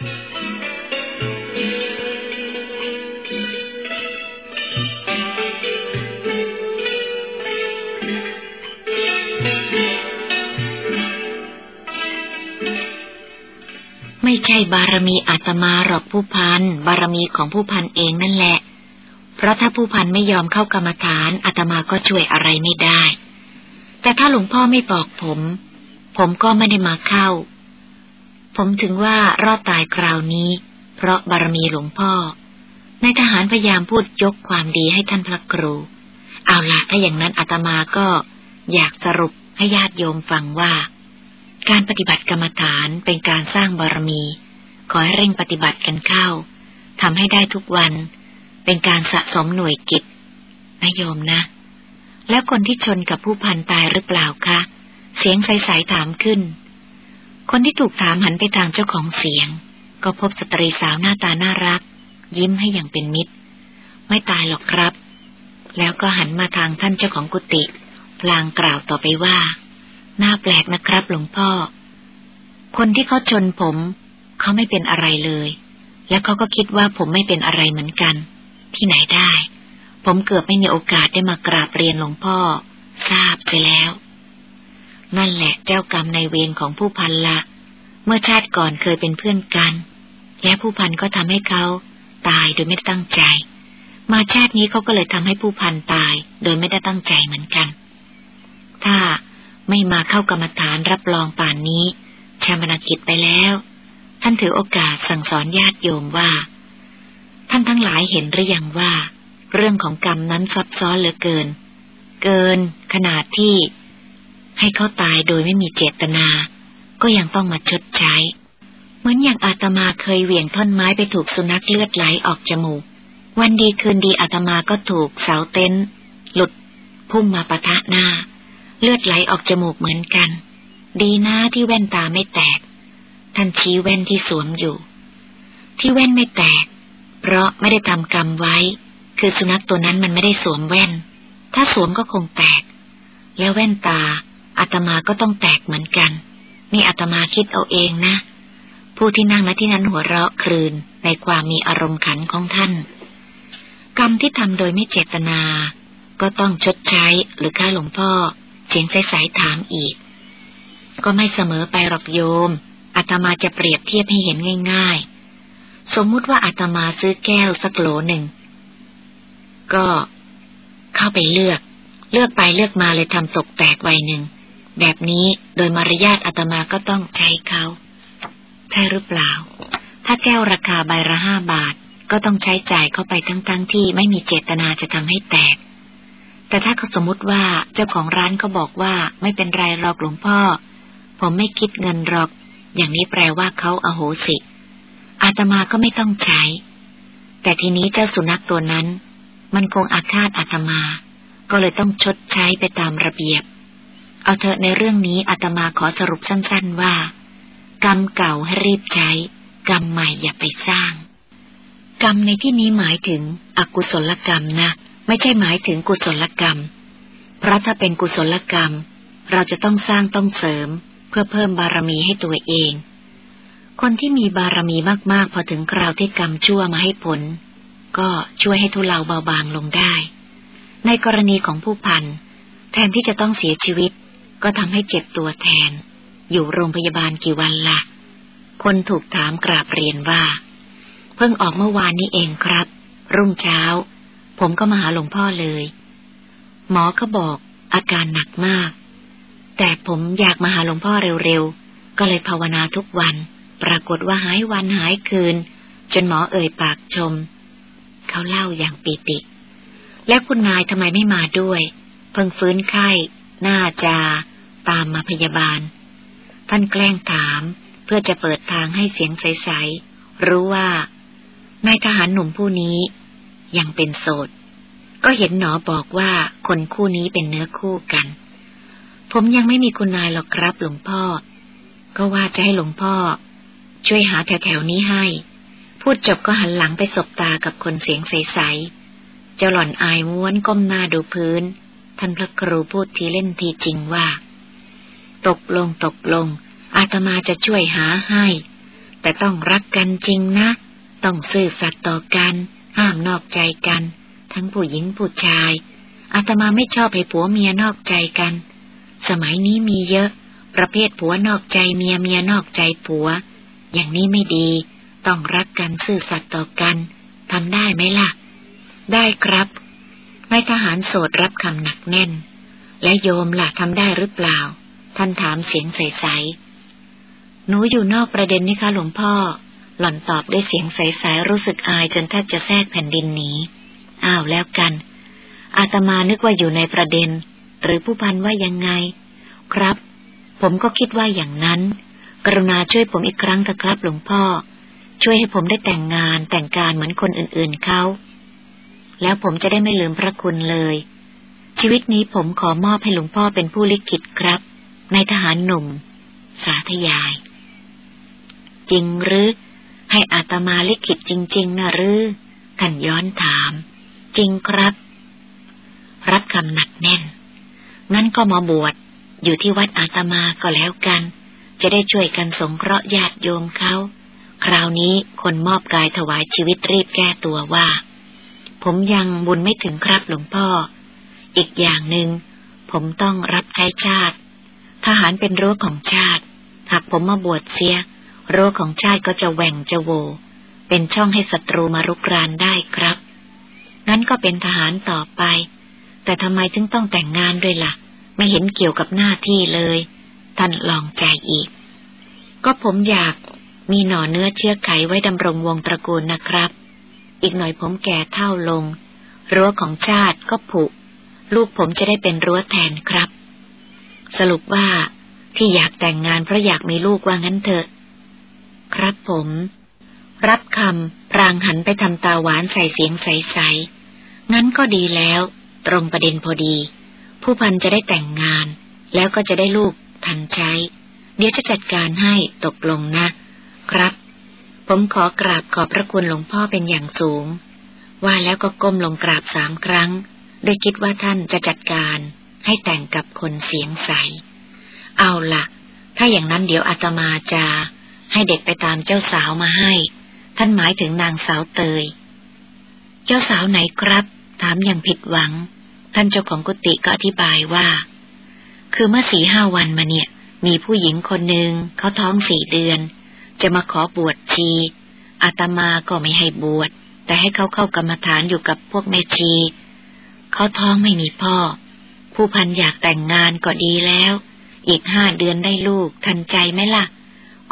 ไม่ ใช่บารมีอาตมาหรอกผู้พัน บารมีของผู้พันเองนั่นแหละ เพราะถ้าผู้พันไม่ยอมเข้ากรรมฐานอาตมาก็ช่วยอะไรไม่ได้ แต่ถ้าหลวงพ่อไม่บอกผม ผมก็ไม่ได้มาเข้า ผมถึงว่ารอดตายคราวนี้ เพราะบารมีหลวงพ่อนายทหารพยายามพูดยกความดีให้ท่านพระครู เอาละถ้าอย่างนั้นอาตมาก็อยากสรุปให้ญาติโยมฟังว่า การปฏิบัติกรรมฐานเป็นการสร้างบารมี ขอให้เร่งปฏิบัติกันเข้าทำให้ได้ทุกวัน เป็นการสะสมหน่วยกิจนะโยมนะ แล้วคนที่ชนกับผู้พันตายหรือเปล่าคะ เสียงใสๆถามขึ้น คนที่ถูกถามหันไปทางเจ้าของเสียง ก็พบสตรีสาวหน้าตาน่ารัก ยิ้มให้อย่างเป็นมิตร ไม่ตายหรอกครับ แล้วก็หันมาทางท่านเจ้าของกุฏิพลางกล่าวต่อไปว่า น่าแปลกนะครับ หลวงพ่อ คนที่เขาชนผม เขาไม่เป็นอะไรเลย แล้วเขาก็คิดว่าผมไม่เป็นอะไรเหมือนกัน ที่ไหนได้ ผมเกือบไม่มีโอกาสได้มากราบเรียนหลวงพ่อ ทราบไปแล้ว นั่นแหละเจ้ากรรมในเวรของผู้พันละเมื่อชาติก่อนเคยเป็นเพื่อนกัน และผู้พันก็ทำให้เขาตายโดยไม่ตั้งใจ มาชาตินี้เขาก็เลยทำให้ผู้พันตาย โดยไม่ได้ตั้งใจเหมือนกัน ถ้า ไม่มาเข้ากรรมฐานรับรองป่านนี้ชามนกิจไปแล้ว ท่านถือโอกาสสั่งสอนญาติโยมว่า ท่านทั้งหลายเห็นหรือยังว่า เรื่องของกรรมนั้นซับซ้อนเหลือเกิน เกิน ขนาดที่ ให้เขาตายโดยไม่มีเจตนา ก็ยังต้องมาชดใช้ เหมือนอย่างอาตมาเคยเหวี่ยงท่อนไม้ไปถูกสุนัขเลือดไหลออกจมูก วันดีคืนดีอาตมาก็ถูกเสาเต็นหลุดพุ่งมาปะทะหน้า เลือดไหลออกจมูกเหมือนกัน ดีนะที่แว่นตาไม่แตก ท่านชี้แว่นที่สวมอยู่ ที่แว่นไม่แตก เพราะไม่ได้ทำกรรมไว้ คือสุนัขตัวนั้นมันไม่ได้สวมแว่น ถ้าสวมก็คงแตก แล้วแว่นตาอาตมาก็ต้องแตกเหมือนกันนี่อาตมาคิดเอาเองนะ ผู้ที่นั่งณที่นั้นหัวเราะครืนในความมีอารมณ์ขันของท่าน กรรมที่ทำโดยไม่เจตนา ก็ต้องชดใช้หรือค่าหลวงพ่อ เสียงใสๆถามอีก ก็ไม่เสมอไปหรอกโยมอาตมาจะเปรียบเทียบให้เห็นง่าย ๆ สมมุติว่าอาตมาซื้อแก้วสักโหลหนึ่ง ก็เข้าไปเลือก เลือกไปเลือกมาเลยทำตกแตกใบหนึ่ง แบบนี้โดยมารยาทอาตมาก็ต้องใช้เขา ใช่หรือเปล่า ถ้าแก้วราคาใบละห้าบาท ก็ต้องใช้จ่ายเข้าไปทั้งๆทที่ไม่มีเจตนาจะทำให้แตก แต่ถ้าเขาสมมติว่าเจ้าของร้านเขาบอกว่าไม่เป็นไรหรอกหลวงพ่อ ผมไม่คิดเงินหรอก อย่างนี้แปลว่าเขาอโหสิ อาตมาก็ไม่ต้องใช้ แต่ทีนี้เจ้าสุนัขตัวนั้น มันคงอาฆาตอาตมา ก็เลยต้องชดใช้ไปตามระเบียบ เอาเถอะในเรื่องนี้อาตมาขอสรุปสั้น ๆว่า กรรมเก่าให้รีบใช้ กรรมใหม่อย่าไปสร้าง กรรมในที่นี้หมายถึงอกุศลกรรมนะ ไม่ใช่หมายถึงกุศลกรรม เพราะถ้าเป็นกุศลกรรม เราจะต้องสร้างต้องเสริม เพื่อเพิ่มบารมีให้ตัวเอง คนที่มีบารมีมากๆ พอถึงคราวที่กรรมชั่วมาให้ผล ก็ช่วยให้ทุเลาเบาบางลงได้ ในกรณีของผู้พันแทนที่จะต้องเสียชีวิต ก็ทำให้เจ็บตัวแทน อยู่โรงพยาบาลกี่วันละ่ะ คนถูกถามกราบเรียนว่า เพิ่งออกเมื่อวานนี้เองครับ รุ่งเช้า ผมก็มาหาหลวงพ่อเลย หมอก็บอกอาการหนักมาก แต่ผมอยากมาหาหลวงพ่อเร็วๆ ก็เลยภาวนาทุกวัน ปรากฏว่าหายวันหายคืน จนหมอเอ่ยปากชม เขาเล่าอย่างปีติ แล้วคุณนายทำไมไม่มาด้วย เพิ่งฟื้นไข้น่าจะตามมาพยาบาล ท่านแกล้งถามเพื่อจะเปิดทางให้เสียงใสๆรู้ว่านายทหารหนุ่มผู้นี้ ยังเป็นโสด ก็เห็นหนอบอกว่าคนคู่นี้เป็นเนื้อคู่กัน ผมยังไม่มีคุณนายหรอกครับหลวงพ่อ ก็ว่าจะให้หลวงพ่อ ช่วยหาแถวๆนี้ให้ พูดจบก็หันหลังไปสบตากับคนเสียงใสๆ เจ้าหล่อนอายม้วนก้มหน้าดูพื้น ท่านพระครูพูดทีเล่นทีจริงว่า ตกลงตกลง อาตมาจะช่วยหาให้ แต่ต้องรักกันจริงนะ ต้องซื่อสัตย์ต่อกัน ห้ามนอกใจกัน ทั้งผู้หญิงผู้ชาย อาตมาไม่ชอบให้ผัวเมียนอกใจกัน สมัยนี้มีเยอะ ประเภทผัวนอกใจเมียเมียนอกใจผัว อย่างนี้ไม่ดี ต้องรักกันซื่อสัตย์ต่อกันทำได้ไหมล่ะ ได้ครับนายทหารโสดรับคำหนักแน่น และโยมล่ะทำได้หรือเปล่า ท่านถามเสียงใสๆหนูอยู่นอกประเด็นนี่คะหลวงพ่อ หล่อนตอบด้วยเสียงใสๆรู้สึกอายจนแทบจะแทรกแผ่นดินหนีอ้าวแล้วกัน อาตมานึกว่าอยู่ในประเด็น หรือผู้พันว่ายังไง ครับ ผมก็คิดว่าอย่างนั้น กรุณาช่วยผมอีกครั้งเถอะครับหลวงพ่อ ช่วยให้ผมได้แต่งงานแต่งการเหมือนคนอื่นๆเขา แล้วผมจะได้ไม่ลืมพระคุณเลย ชีวิตนี้ผมขอมอบให้หลวงพ่อเป็นผู้ลิขิตครับในทหารหนุ่ม สาธยาย จริงหรือ ให้อาตมาลิขิตจริง ๆนะหรือท่านย้อนถาม จริงครับ รับคำหนักแน่น งั้นก็มาบวชอยู่ที่วัดอาตมาก็แล้วกัน จะได้ช่วยกันสงเคราะห์ญาติโยมเขาคราวนี้คนมอบกายถวายชีวิตรีบแก้ตัวว่า ผมยังบุญไม่ถึงครับหลวงพ่อ อีกอย่างหนึง่งผมต้องรับใช้ชาติ ทหารเป็นรั้วของชาติ หากผมมาบวชเสีย รั้วของชาติก็จะแหว่งจะโว เป็นช่องให้ศัตรูมารุกรานได้ครับ งั้นก็เป็นทหารต่อไป แต่ทำไมถึงต้องแต่งงานด้วยละ่ะ ไม่เห็นเกี่ยวกับหน้าที่เลย ท่านลองใจอีก ก็ผมอยากมีหน่อเนื้อเชื้อไขไว้ดำรงวงตระกูลนะครับ อีกหน่อยผมแก่เท่าลง รั้วของชาติก็ผุ ลูกผมจะได้เป็นรั้วแทนครับ สรุปว่าที่อยากแต่งงานเพราะอยากมีลูกว่างั้นเถอะ ครับผม รับคำพรางหันไปทำตาหวานใส่เสียงใสๆ งั้นก็ดีแล้ว ตรงประเด็นพอดี ผู้พันจะได้แต่งงาน แล้วก็จะได้ลูกทันใช้ เดี๋ยวจะจัดการให้ตกลงนะ ครับ ผมขอกราบขอบพระคุณหลวงพ่อเป็นอย่างสูง ว่าแล้วก็ก้มลงกราบสามครั้ง โดยคิดว่าท่านจะจัดการให้แต่งกับคนเสียงใส เอาละถ้าอย่างนั้นเดี๋ยวอาตมาจะ ให้เด็กไปตามเจ้าสาวมาให้ ท่านหมายถึงนางสาวเตย เจ้าสาวไหนครับ ถามอย่างผิดหวัง ท่านเจ้าของกุฏิก็อธิบายว่า คือเมื่อสี่ห้าวันมาเนี่ย มีผู้หญิงคนหนึ่งเขาท้องสี่เดือน จะมาขอบวชชี อาตมาก็ไม่ให้บวช แต่ให้เขาเข้ากรรมฐานอยู่กับพวกแม่ชี เขาท้องไม่มีพ่อ ผู้พันอยากแต่งงานก็ดีแล้ว อีกห้าเดือนได้ลูกทันใจไหมล่ะ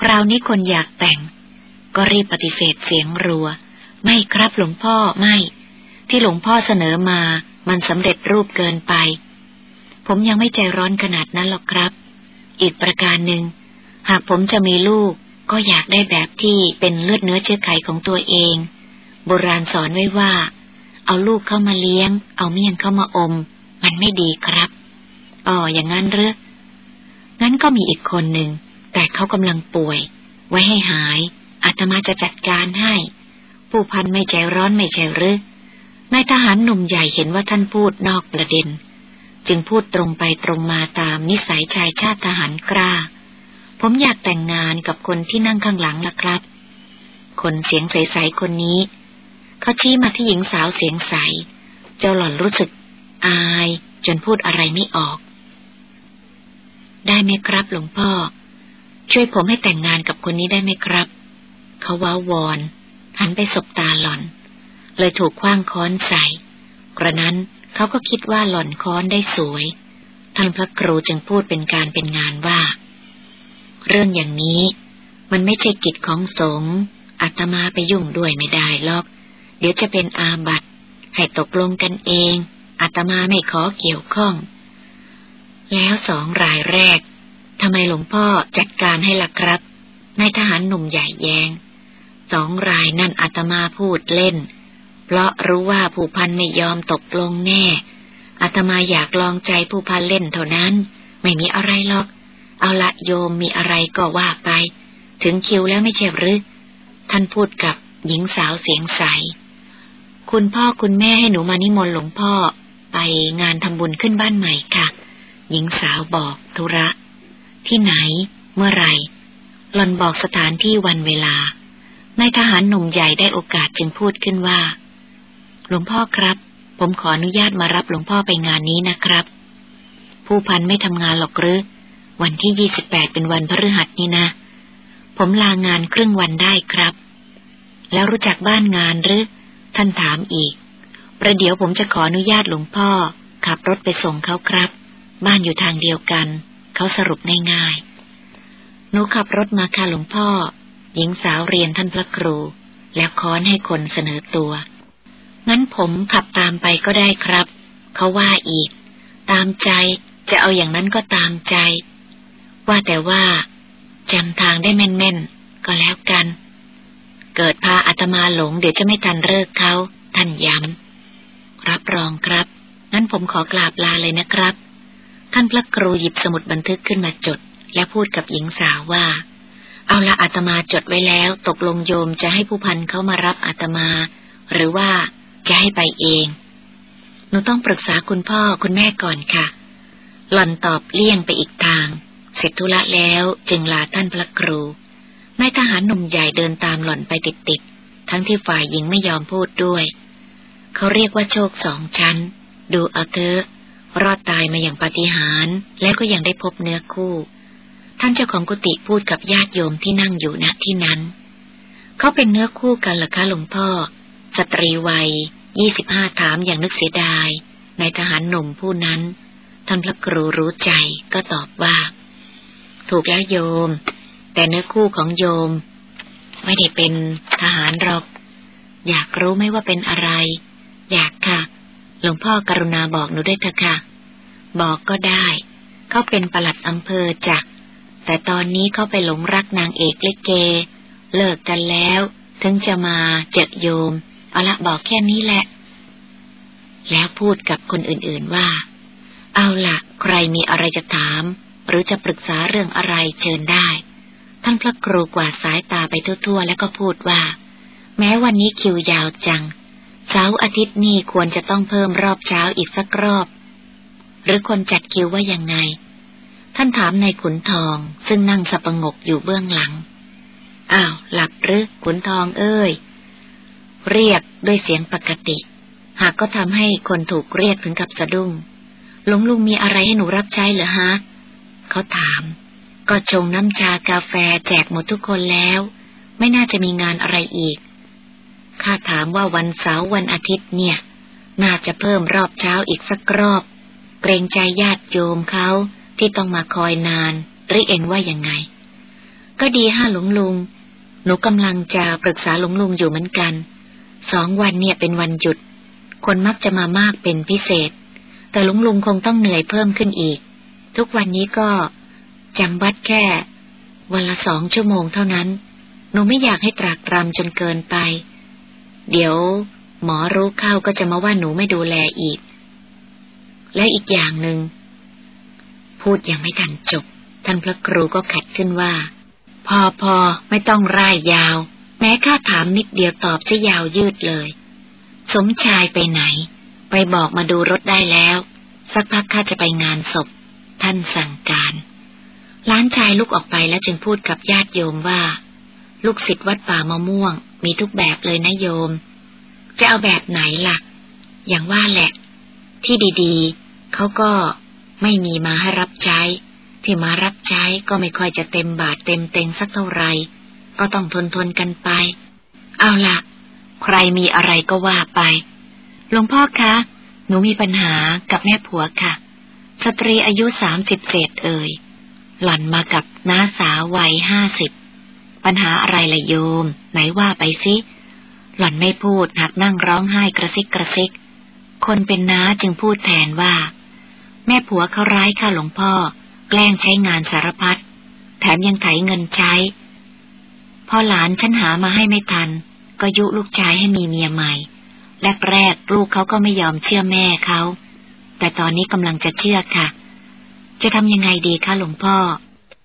คราวนี้คนอยากแต่ง ก็รีบปฏิเสธเสียงรัว ไม่ครับหลวงพ่อไม่ ที่หลวงพ่อเสนอมา มันสำเร็จรูปเกินไป ผมยังไม่ใจร้อนขนาดนั้นหรอกครับ อีกประการหนึ่ง หากผมจะมีลูก ก็อยากได้แบบที่เป็นเลือดเนื้อเชื้อไขของตัวเอง โบราณสอนไว้ว่า เอาลูกเข้ามาเลี้ยง เอาเมี่ยงเข้ามาอม มันไม่ดีครับอ๋ออย่างนั้นเรืองั้นก็มีอีกคนหนึ่ง แต่เขากำลังป่วย ไว้ให้หายอาตมาจะจัดการให้ ผู้พันไม่ใจร้อนไม่ใจหรือนายทหารหนุ่มใหญ่เห็นว่าท่านพูดนอกประเด็น จึงพูดตรงไปตรงมาตามนิสัยชายชาติทหารกล้า ผมอยากแต่งงานกับคนที่นั่งข้างหลังล่ะครับ คนเสียงใสๆคนนี้ เขาชี้มาที่หญิงสาวเสียงใส เจ้าหล่อนรู้สึก อาย จนพูดอะไรไม่ออก ได้ไหมครับหลวงพ่อ ช่วยผมให้แต่งงานกับคนนี้ได้ไหมครับ เขาว้าวอนหันไปสบตาหล่อน เลยถูกคว้างค้อนใส่ กระนั้นเขาก็คิดว่าหล่อนค้อนได้สวย ท่านพระครูจึงพูดเป็นการเป็นงานว่า เรื่องอย่างนี้มันไม่ใช่กิจของสงฆ์อาตมาไปยุ่งด้วยไม่ได้หรอก เดี๋ยวจะเป็นอาบัติ ให้ตกลงกันเองอาตมาไม่ขอเกี่ยวข้อง แล้วสองรายแรก ทำไมหลวงพ่อจัดการให้ล่ะครับ นายทหารหนุ่มใหญ่แยงสองรายนั่นอาตมาพูดเล่น เพราะรู้ว่าผู้พันไม่ยอมตกลงแน่ อาตมาอยากลองใจผู้พันเล่นเท่านั้น ไม่มีอะไรหรอก เอาละโยมมีอะไรก็ว่าไป ถึงคิวแล้วไม่ใช่หรือ ท่านพูดกับหญิงสาวเสียงใส คุณพ่อคุณแม่ให้หนูมานิมนต์หลวงพ่อ ไปงานทำบุญขึ้นบ้านใหม่ค่ะ หญิงสาวบอกธุระ ที่ไหน เมื่อไรหล่อนบอกสถานที่วันเวลานายทหารหนุ่มใหญ่ได้โอกาสจึงพูดขึ้นว่า หลวงพ่อครับ ผมขออนุญาตมารับหลวงพ่อไปงานนี้นะครับ ผู้พันไม่ทำงานหรอกหรือ วันที่ยี่สิบแปดเป็นวันพฤหัสนี่นะ ผมลางานครึ่งวันได้ครับ แล้วรู้จักบ้านงานหรือ ท่านถามอีก ประเดี๋ยวผมจะขออนุญาตหลวงพ่อ ขับรถไปส่งเขาครับ บ้านอยู่ทางเดียวกัน เขาสรุปง่ายๆ หนูขับรถมาค่ะหลวงพ่อ หญิงสาวเรียนท่านพระครู แล้วค้อนให้คนเสนอตัว งั้นผมขับตามไปก็ได้ครับ เขาว่าอีก ตามใจจะเอาอย่างนั้นก็ตามใจ ว่าแต่ว่าจำทางได้แม่นๆ ก็แล้วกัน เกิดพาอาตมาหลง เดี๋ยวจะไม่ทันเลิกเขาท่านย้ำรับรองครับ งั้นผมขอกราบลาเลยนะครับ ท่านพระครูหยิบสมุดบันทึกขึ้นมาจด และพูดกับหญิงสาวว่า เอาละอาตมาจดไว้แล้ว ตกลงโยมจะให้ผู้พันเขามารับอาตมา หรือว่าจะให้ไปเอง หนูต้องปรึกษาคุณพ่อคุณแม่ก่อนค่ะ หล่อนตอบเลี่ยงไปอีกทาง เสร็จธุระแล้วจึงลาท่านพระครูนายทหารหนุ่มใหญ่เดินตามหล่อนไปติดๆ ทั้งที่ฝ่ายหญิงไม่ยอมพูดด้วย เขาเรียกว่าโชคสองชั้น ดูเอาเถอะ รอดตายมาอย่างปาฏิหาริย์และก็ยังได้พบเนื้อคู่ ท่านเจ้าของกุฏิพูดกับญาติโยมที่นั่งอยู่ณที่นั้น เขาเป็นเนื้อคู่กันหรอคะหลวงพ่อ สตรีวัยยี่สิบห้าถามอย่างนึกเสียดายนายทหารหนุ่มผู้นั้น ท่านพระครูรู้ใจก็ตอบว่า ถูกแล้วโยม แต่เนื้อคู่ของโยม ไม่ได้เป็นทหารหรอก อยากรู้ไหมว่าเป็นอะไร อยากค่ะ หลวงพ่อกรุณาบอกหนูด้วยเถอะค่ะ บอกก็ได้ เขาเป็นประหลัดอำเภอจัก แต่ตอนนี้เขาไปหลงรักนางเอกลิเก เลิกกันแล้ว ถึงจะมาเจอโยม เอาละบอกแค่นี้แหละ แล้วพูดกับคนอื่นๆว่า เอาละใครมีอะไรจะถาม หรือจะปรึกษาเรื่องอะไรเชิญได้ ท่านพระครูกวาดสายตาไปทั่วๆ แล้วก็พูดว่า แม้วันนี้คิวยาวจัง เสาร์อาทิตย์นี้ควรจะต้องเพิ่มรอบเช้าอีกสักรอบ หรือคนจัดคิวว่ายังไง ท่านถามนายขุนทองซึ่งนั่งสับปงกอยู่เบื้องหลัง อ้าว หลับหรือขุนทองเอ้ย เรียกด้วยเสียงปกติ หากก็ทำให้คนถูกเรียกถึงกับสะดุ้งหลวงลุงมีอะไรให้หนูรับใช้เหรอฮะ เขาถาม ก็ชงน้ำชากาแฟแจกหมดทุกคนแล้ว ไม่น่าจะมีงานอะไรอีก ข้าถามว่าวันเสาร์วันอาทิตย์เนี่ย น่าจะเพิ่มรอบเช้าอีกสักรอบ เกรงใจญาติโยมเขาที่ต้องมาคอยนาน หรือเองว่ายังไง ก็ดีห้าหลวงลุง หนูกำลังจะปรึกษาหลวงลุงอยู่เหมือนกัน สองวันเนี่ยเป็นวันหยุด คนมักจะมามากเป็นพิเศษ แต่หลวงลุงคงต้องเหนื่อยเพิ่มขึ้นอีก ทุกวันนี้ก็จำวัดแค่ วันละสองชั่วโมงเท่านั้น หนูไม่อยากให้ตรากตรำจนเกินไป เดี๋ยวหมอรู้เข้าก็จะมาว่าหนูไม่ดูแลอีก และอีกอย่างหนึง่งพูดยังไม่ทันจบ ท่านพระครูก็ขัดขึ้นว่า พอพอไม่ต้องร่ายยาว แม้ข้าถามนิดเดียวตอบจะยาวยืดเลย สมชายไปไหน ไปบอกมาดูรถได้แล้ว สักพักข้าจะไปงานศพ ท่านสั่งการล้านชายลุกออกไปแล้วจึงพูดกับญาติโยมว่า ลูกศิษย์วัดป่ามะม่วง มีทุกแบบเลยนะโยม จะเอาแบบไหนล่ะ อย่างว่าแหละ ที่ดีๆ เขาก็ไม่มีมาให้รับใช้ ที่มารับใช้ก็ไม่ค่อยจะเต็มบาทเต็มเต็งสักเท่าไหร่ก็ต้องทนทนกันไป เอาล่ะใครมีอะไรก็ว่าไป หลวงพ่อคะ หนูมีปัญหากับแม่ผัวค่ะ สตรีอายุสามสิบเศษเอ่ย หล่อนมากับน้าสาววัยห้าสิบ ปัญหาอะไรละโยม ไหนว่าไปสิ หล่อนไม่พูดหักนั่งร้องไห้กระซิกกระซิก คนเป็นน้าจึงพูดแทนว่า แม่ผัวเขาร้ายค่ะหลวงพ่อ แกล้งใช้งานสารพัด แถมยังไถเงินใช้ พอหลานฉันหามาให้ไม่ทัน ก็ยุลูกชายให้มีเมียใหม่ แรกๆลูกเขาก็ไม่ยอมเชื่อแม่เขา แต่ตอนนี้กำลังจะเชื่อค่ะ จะทำยังไงดีคะหลวงพ่อ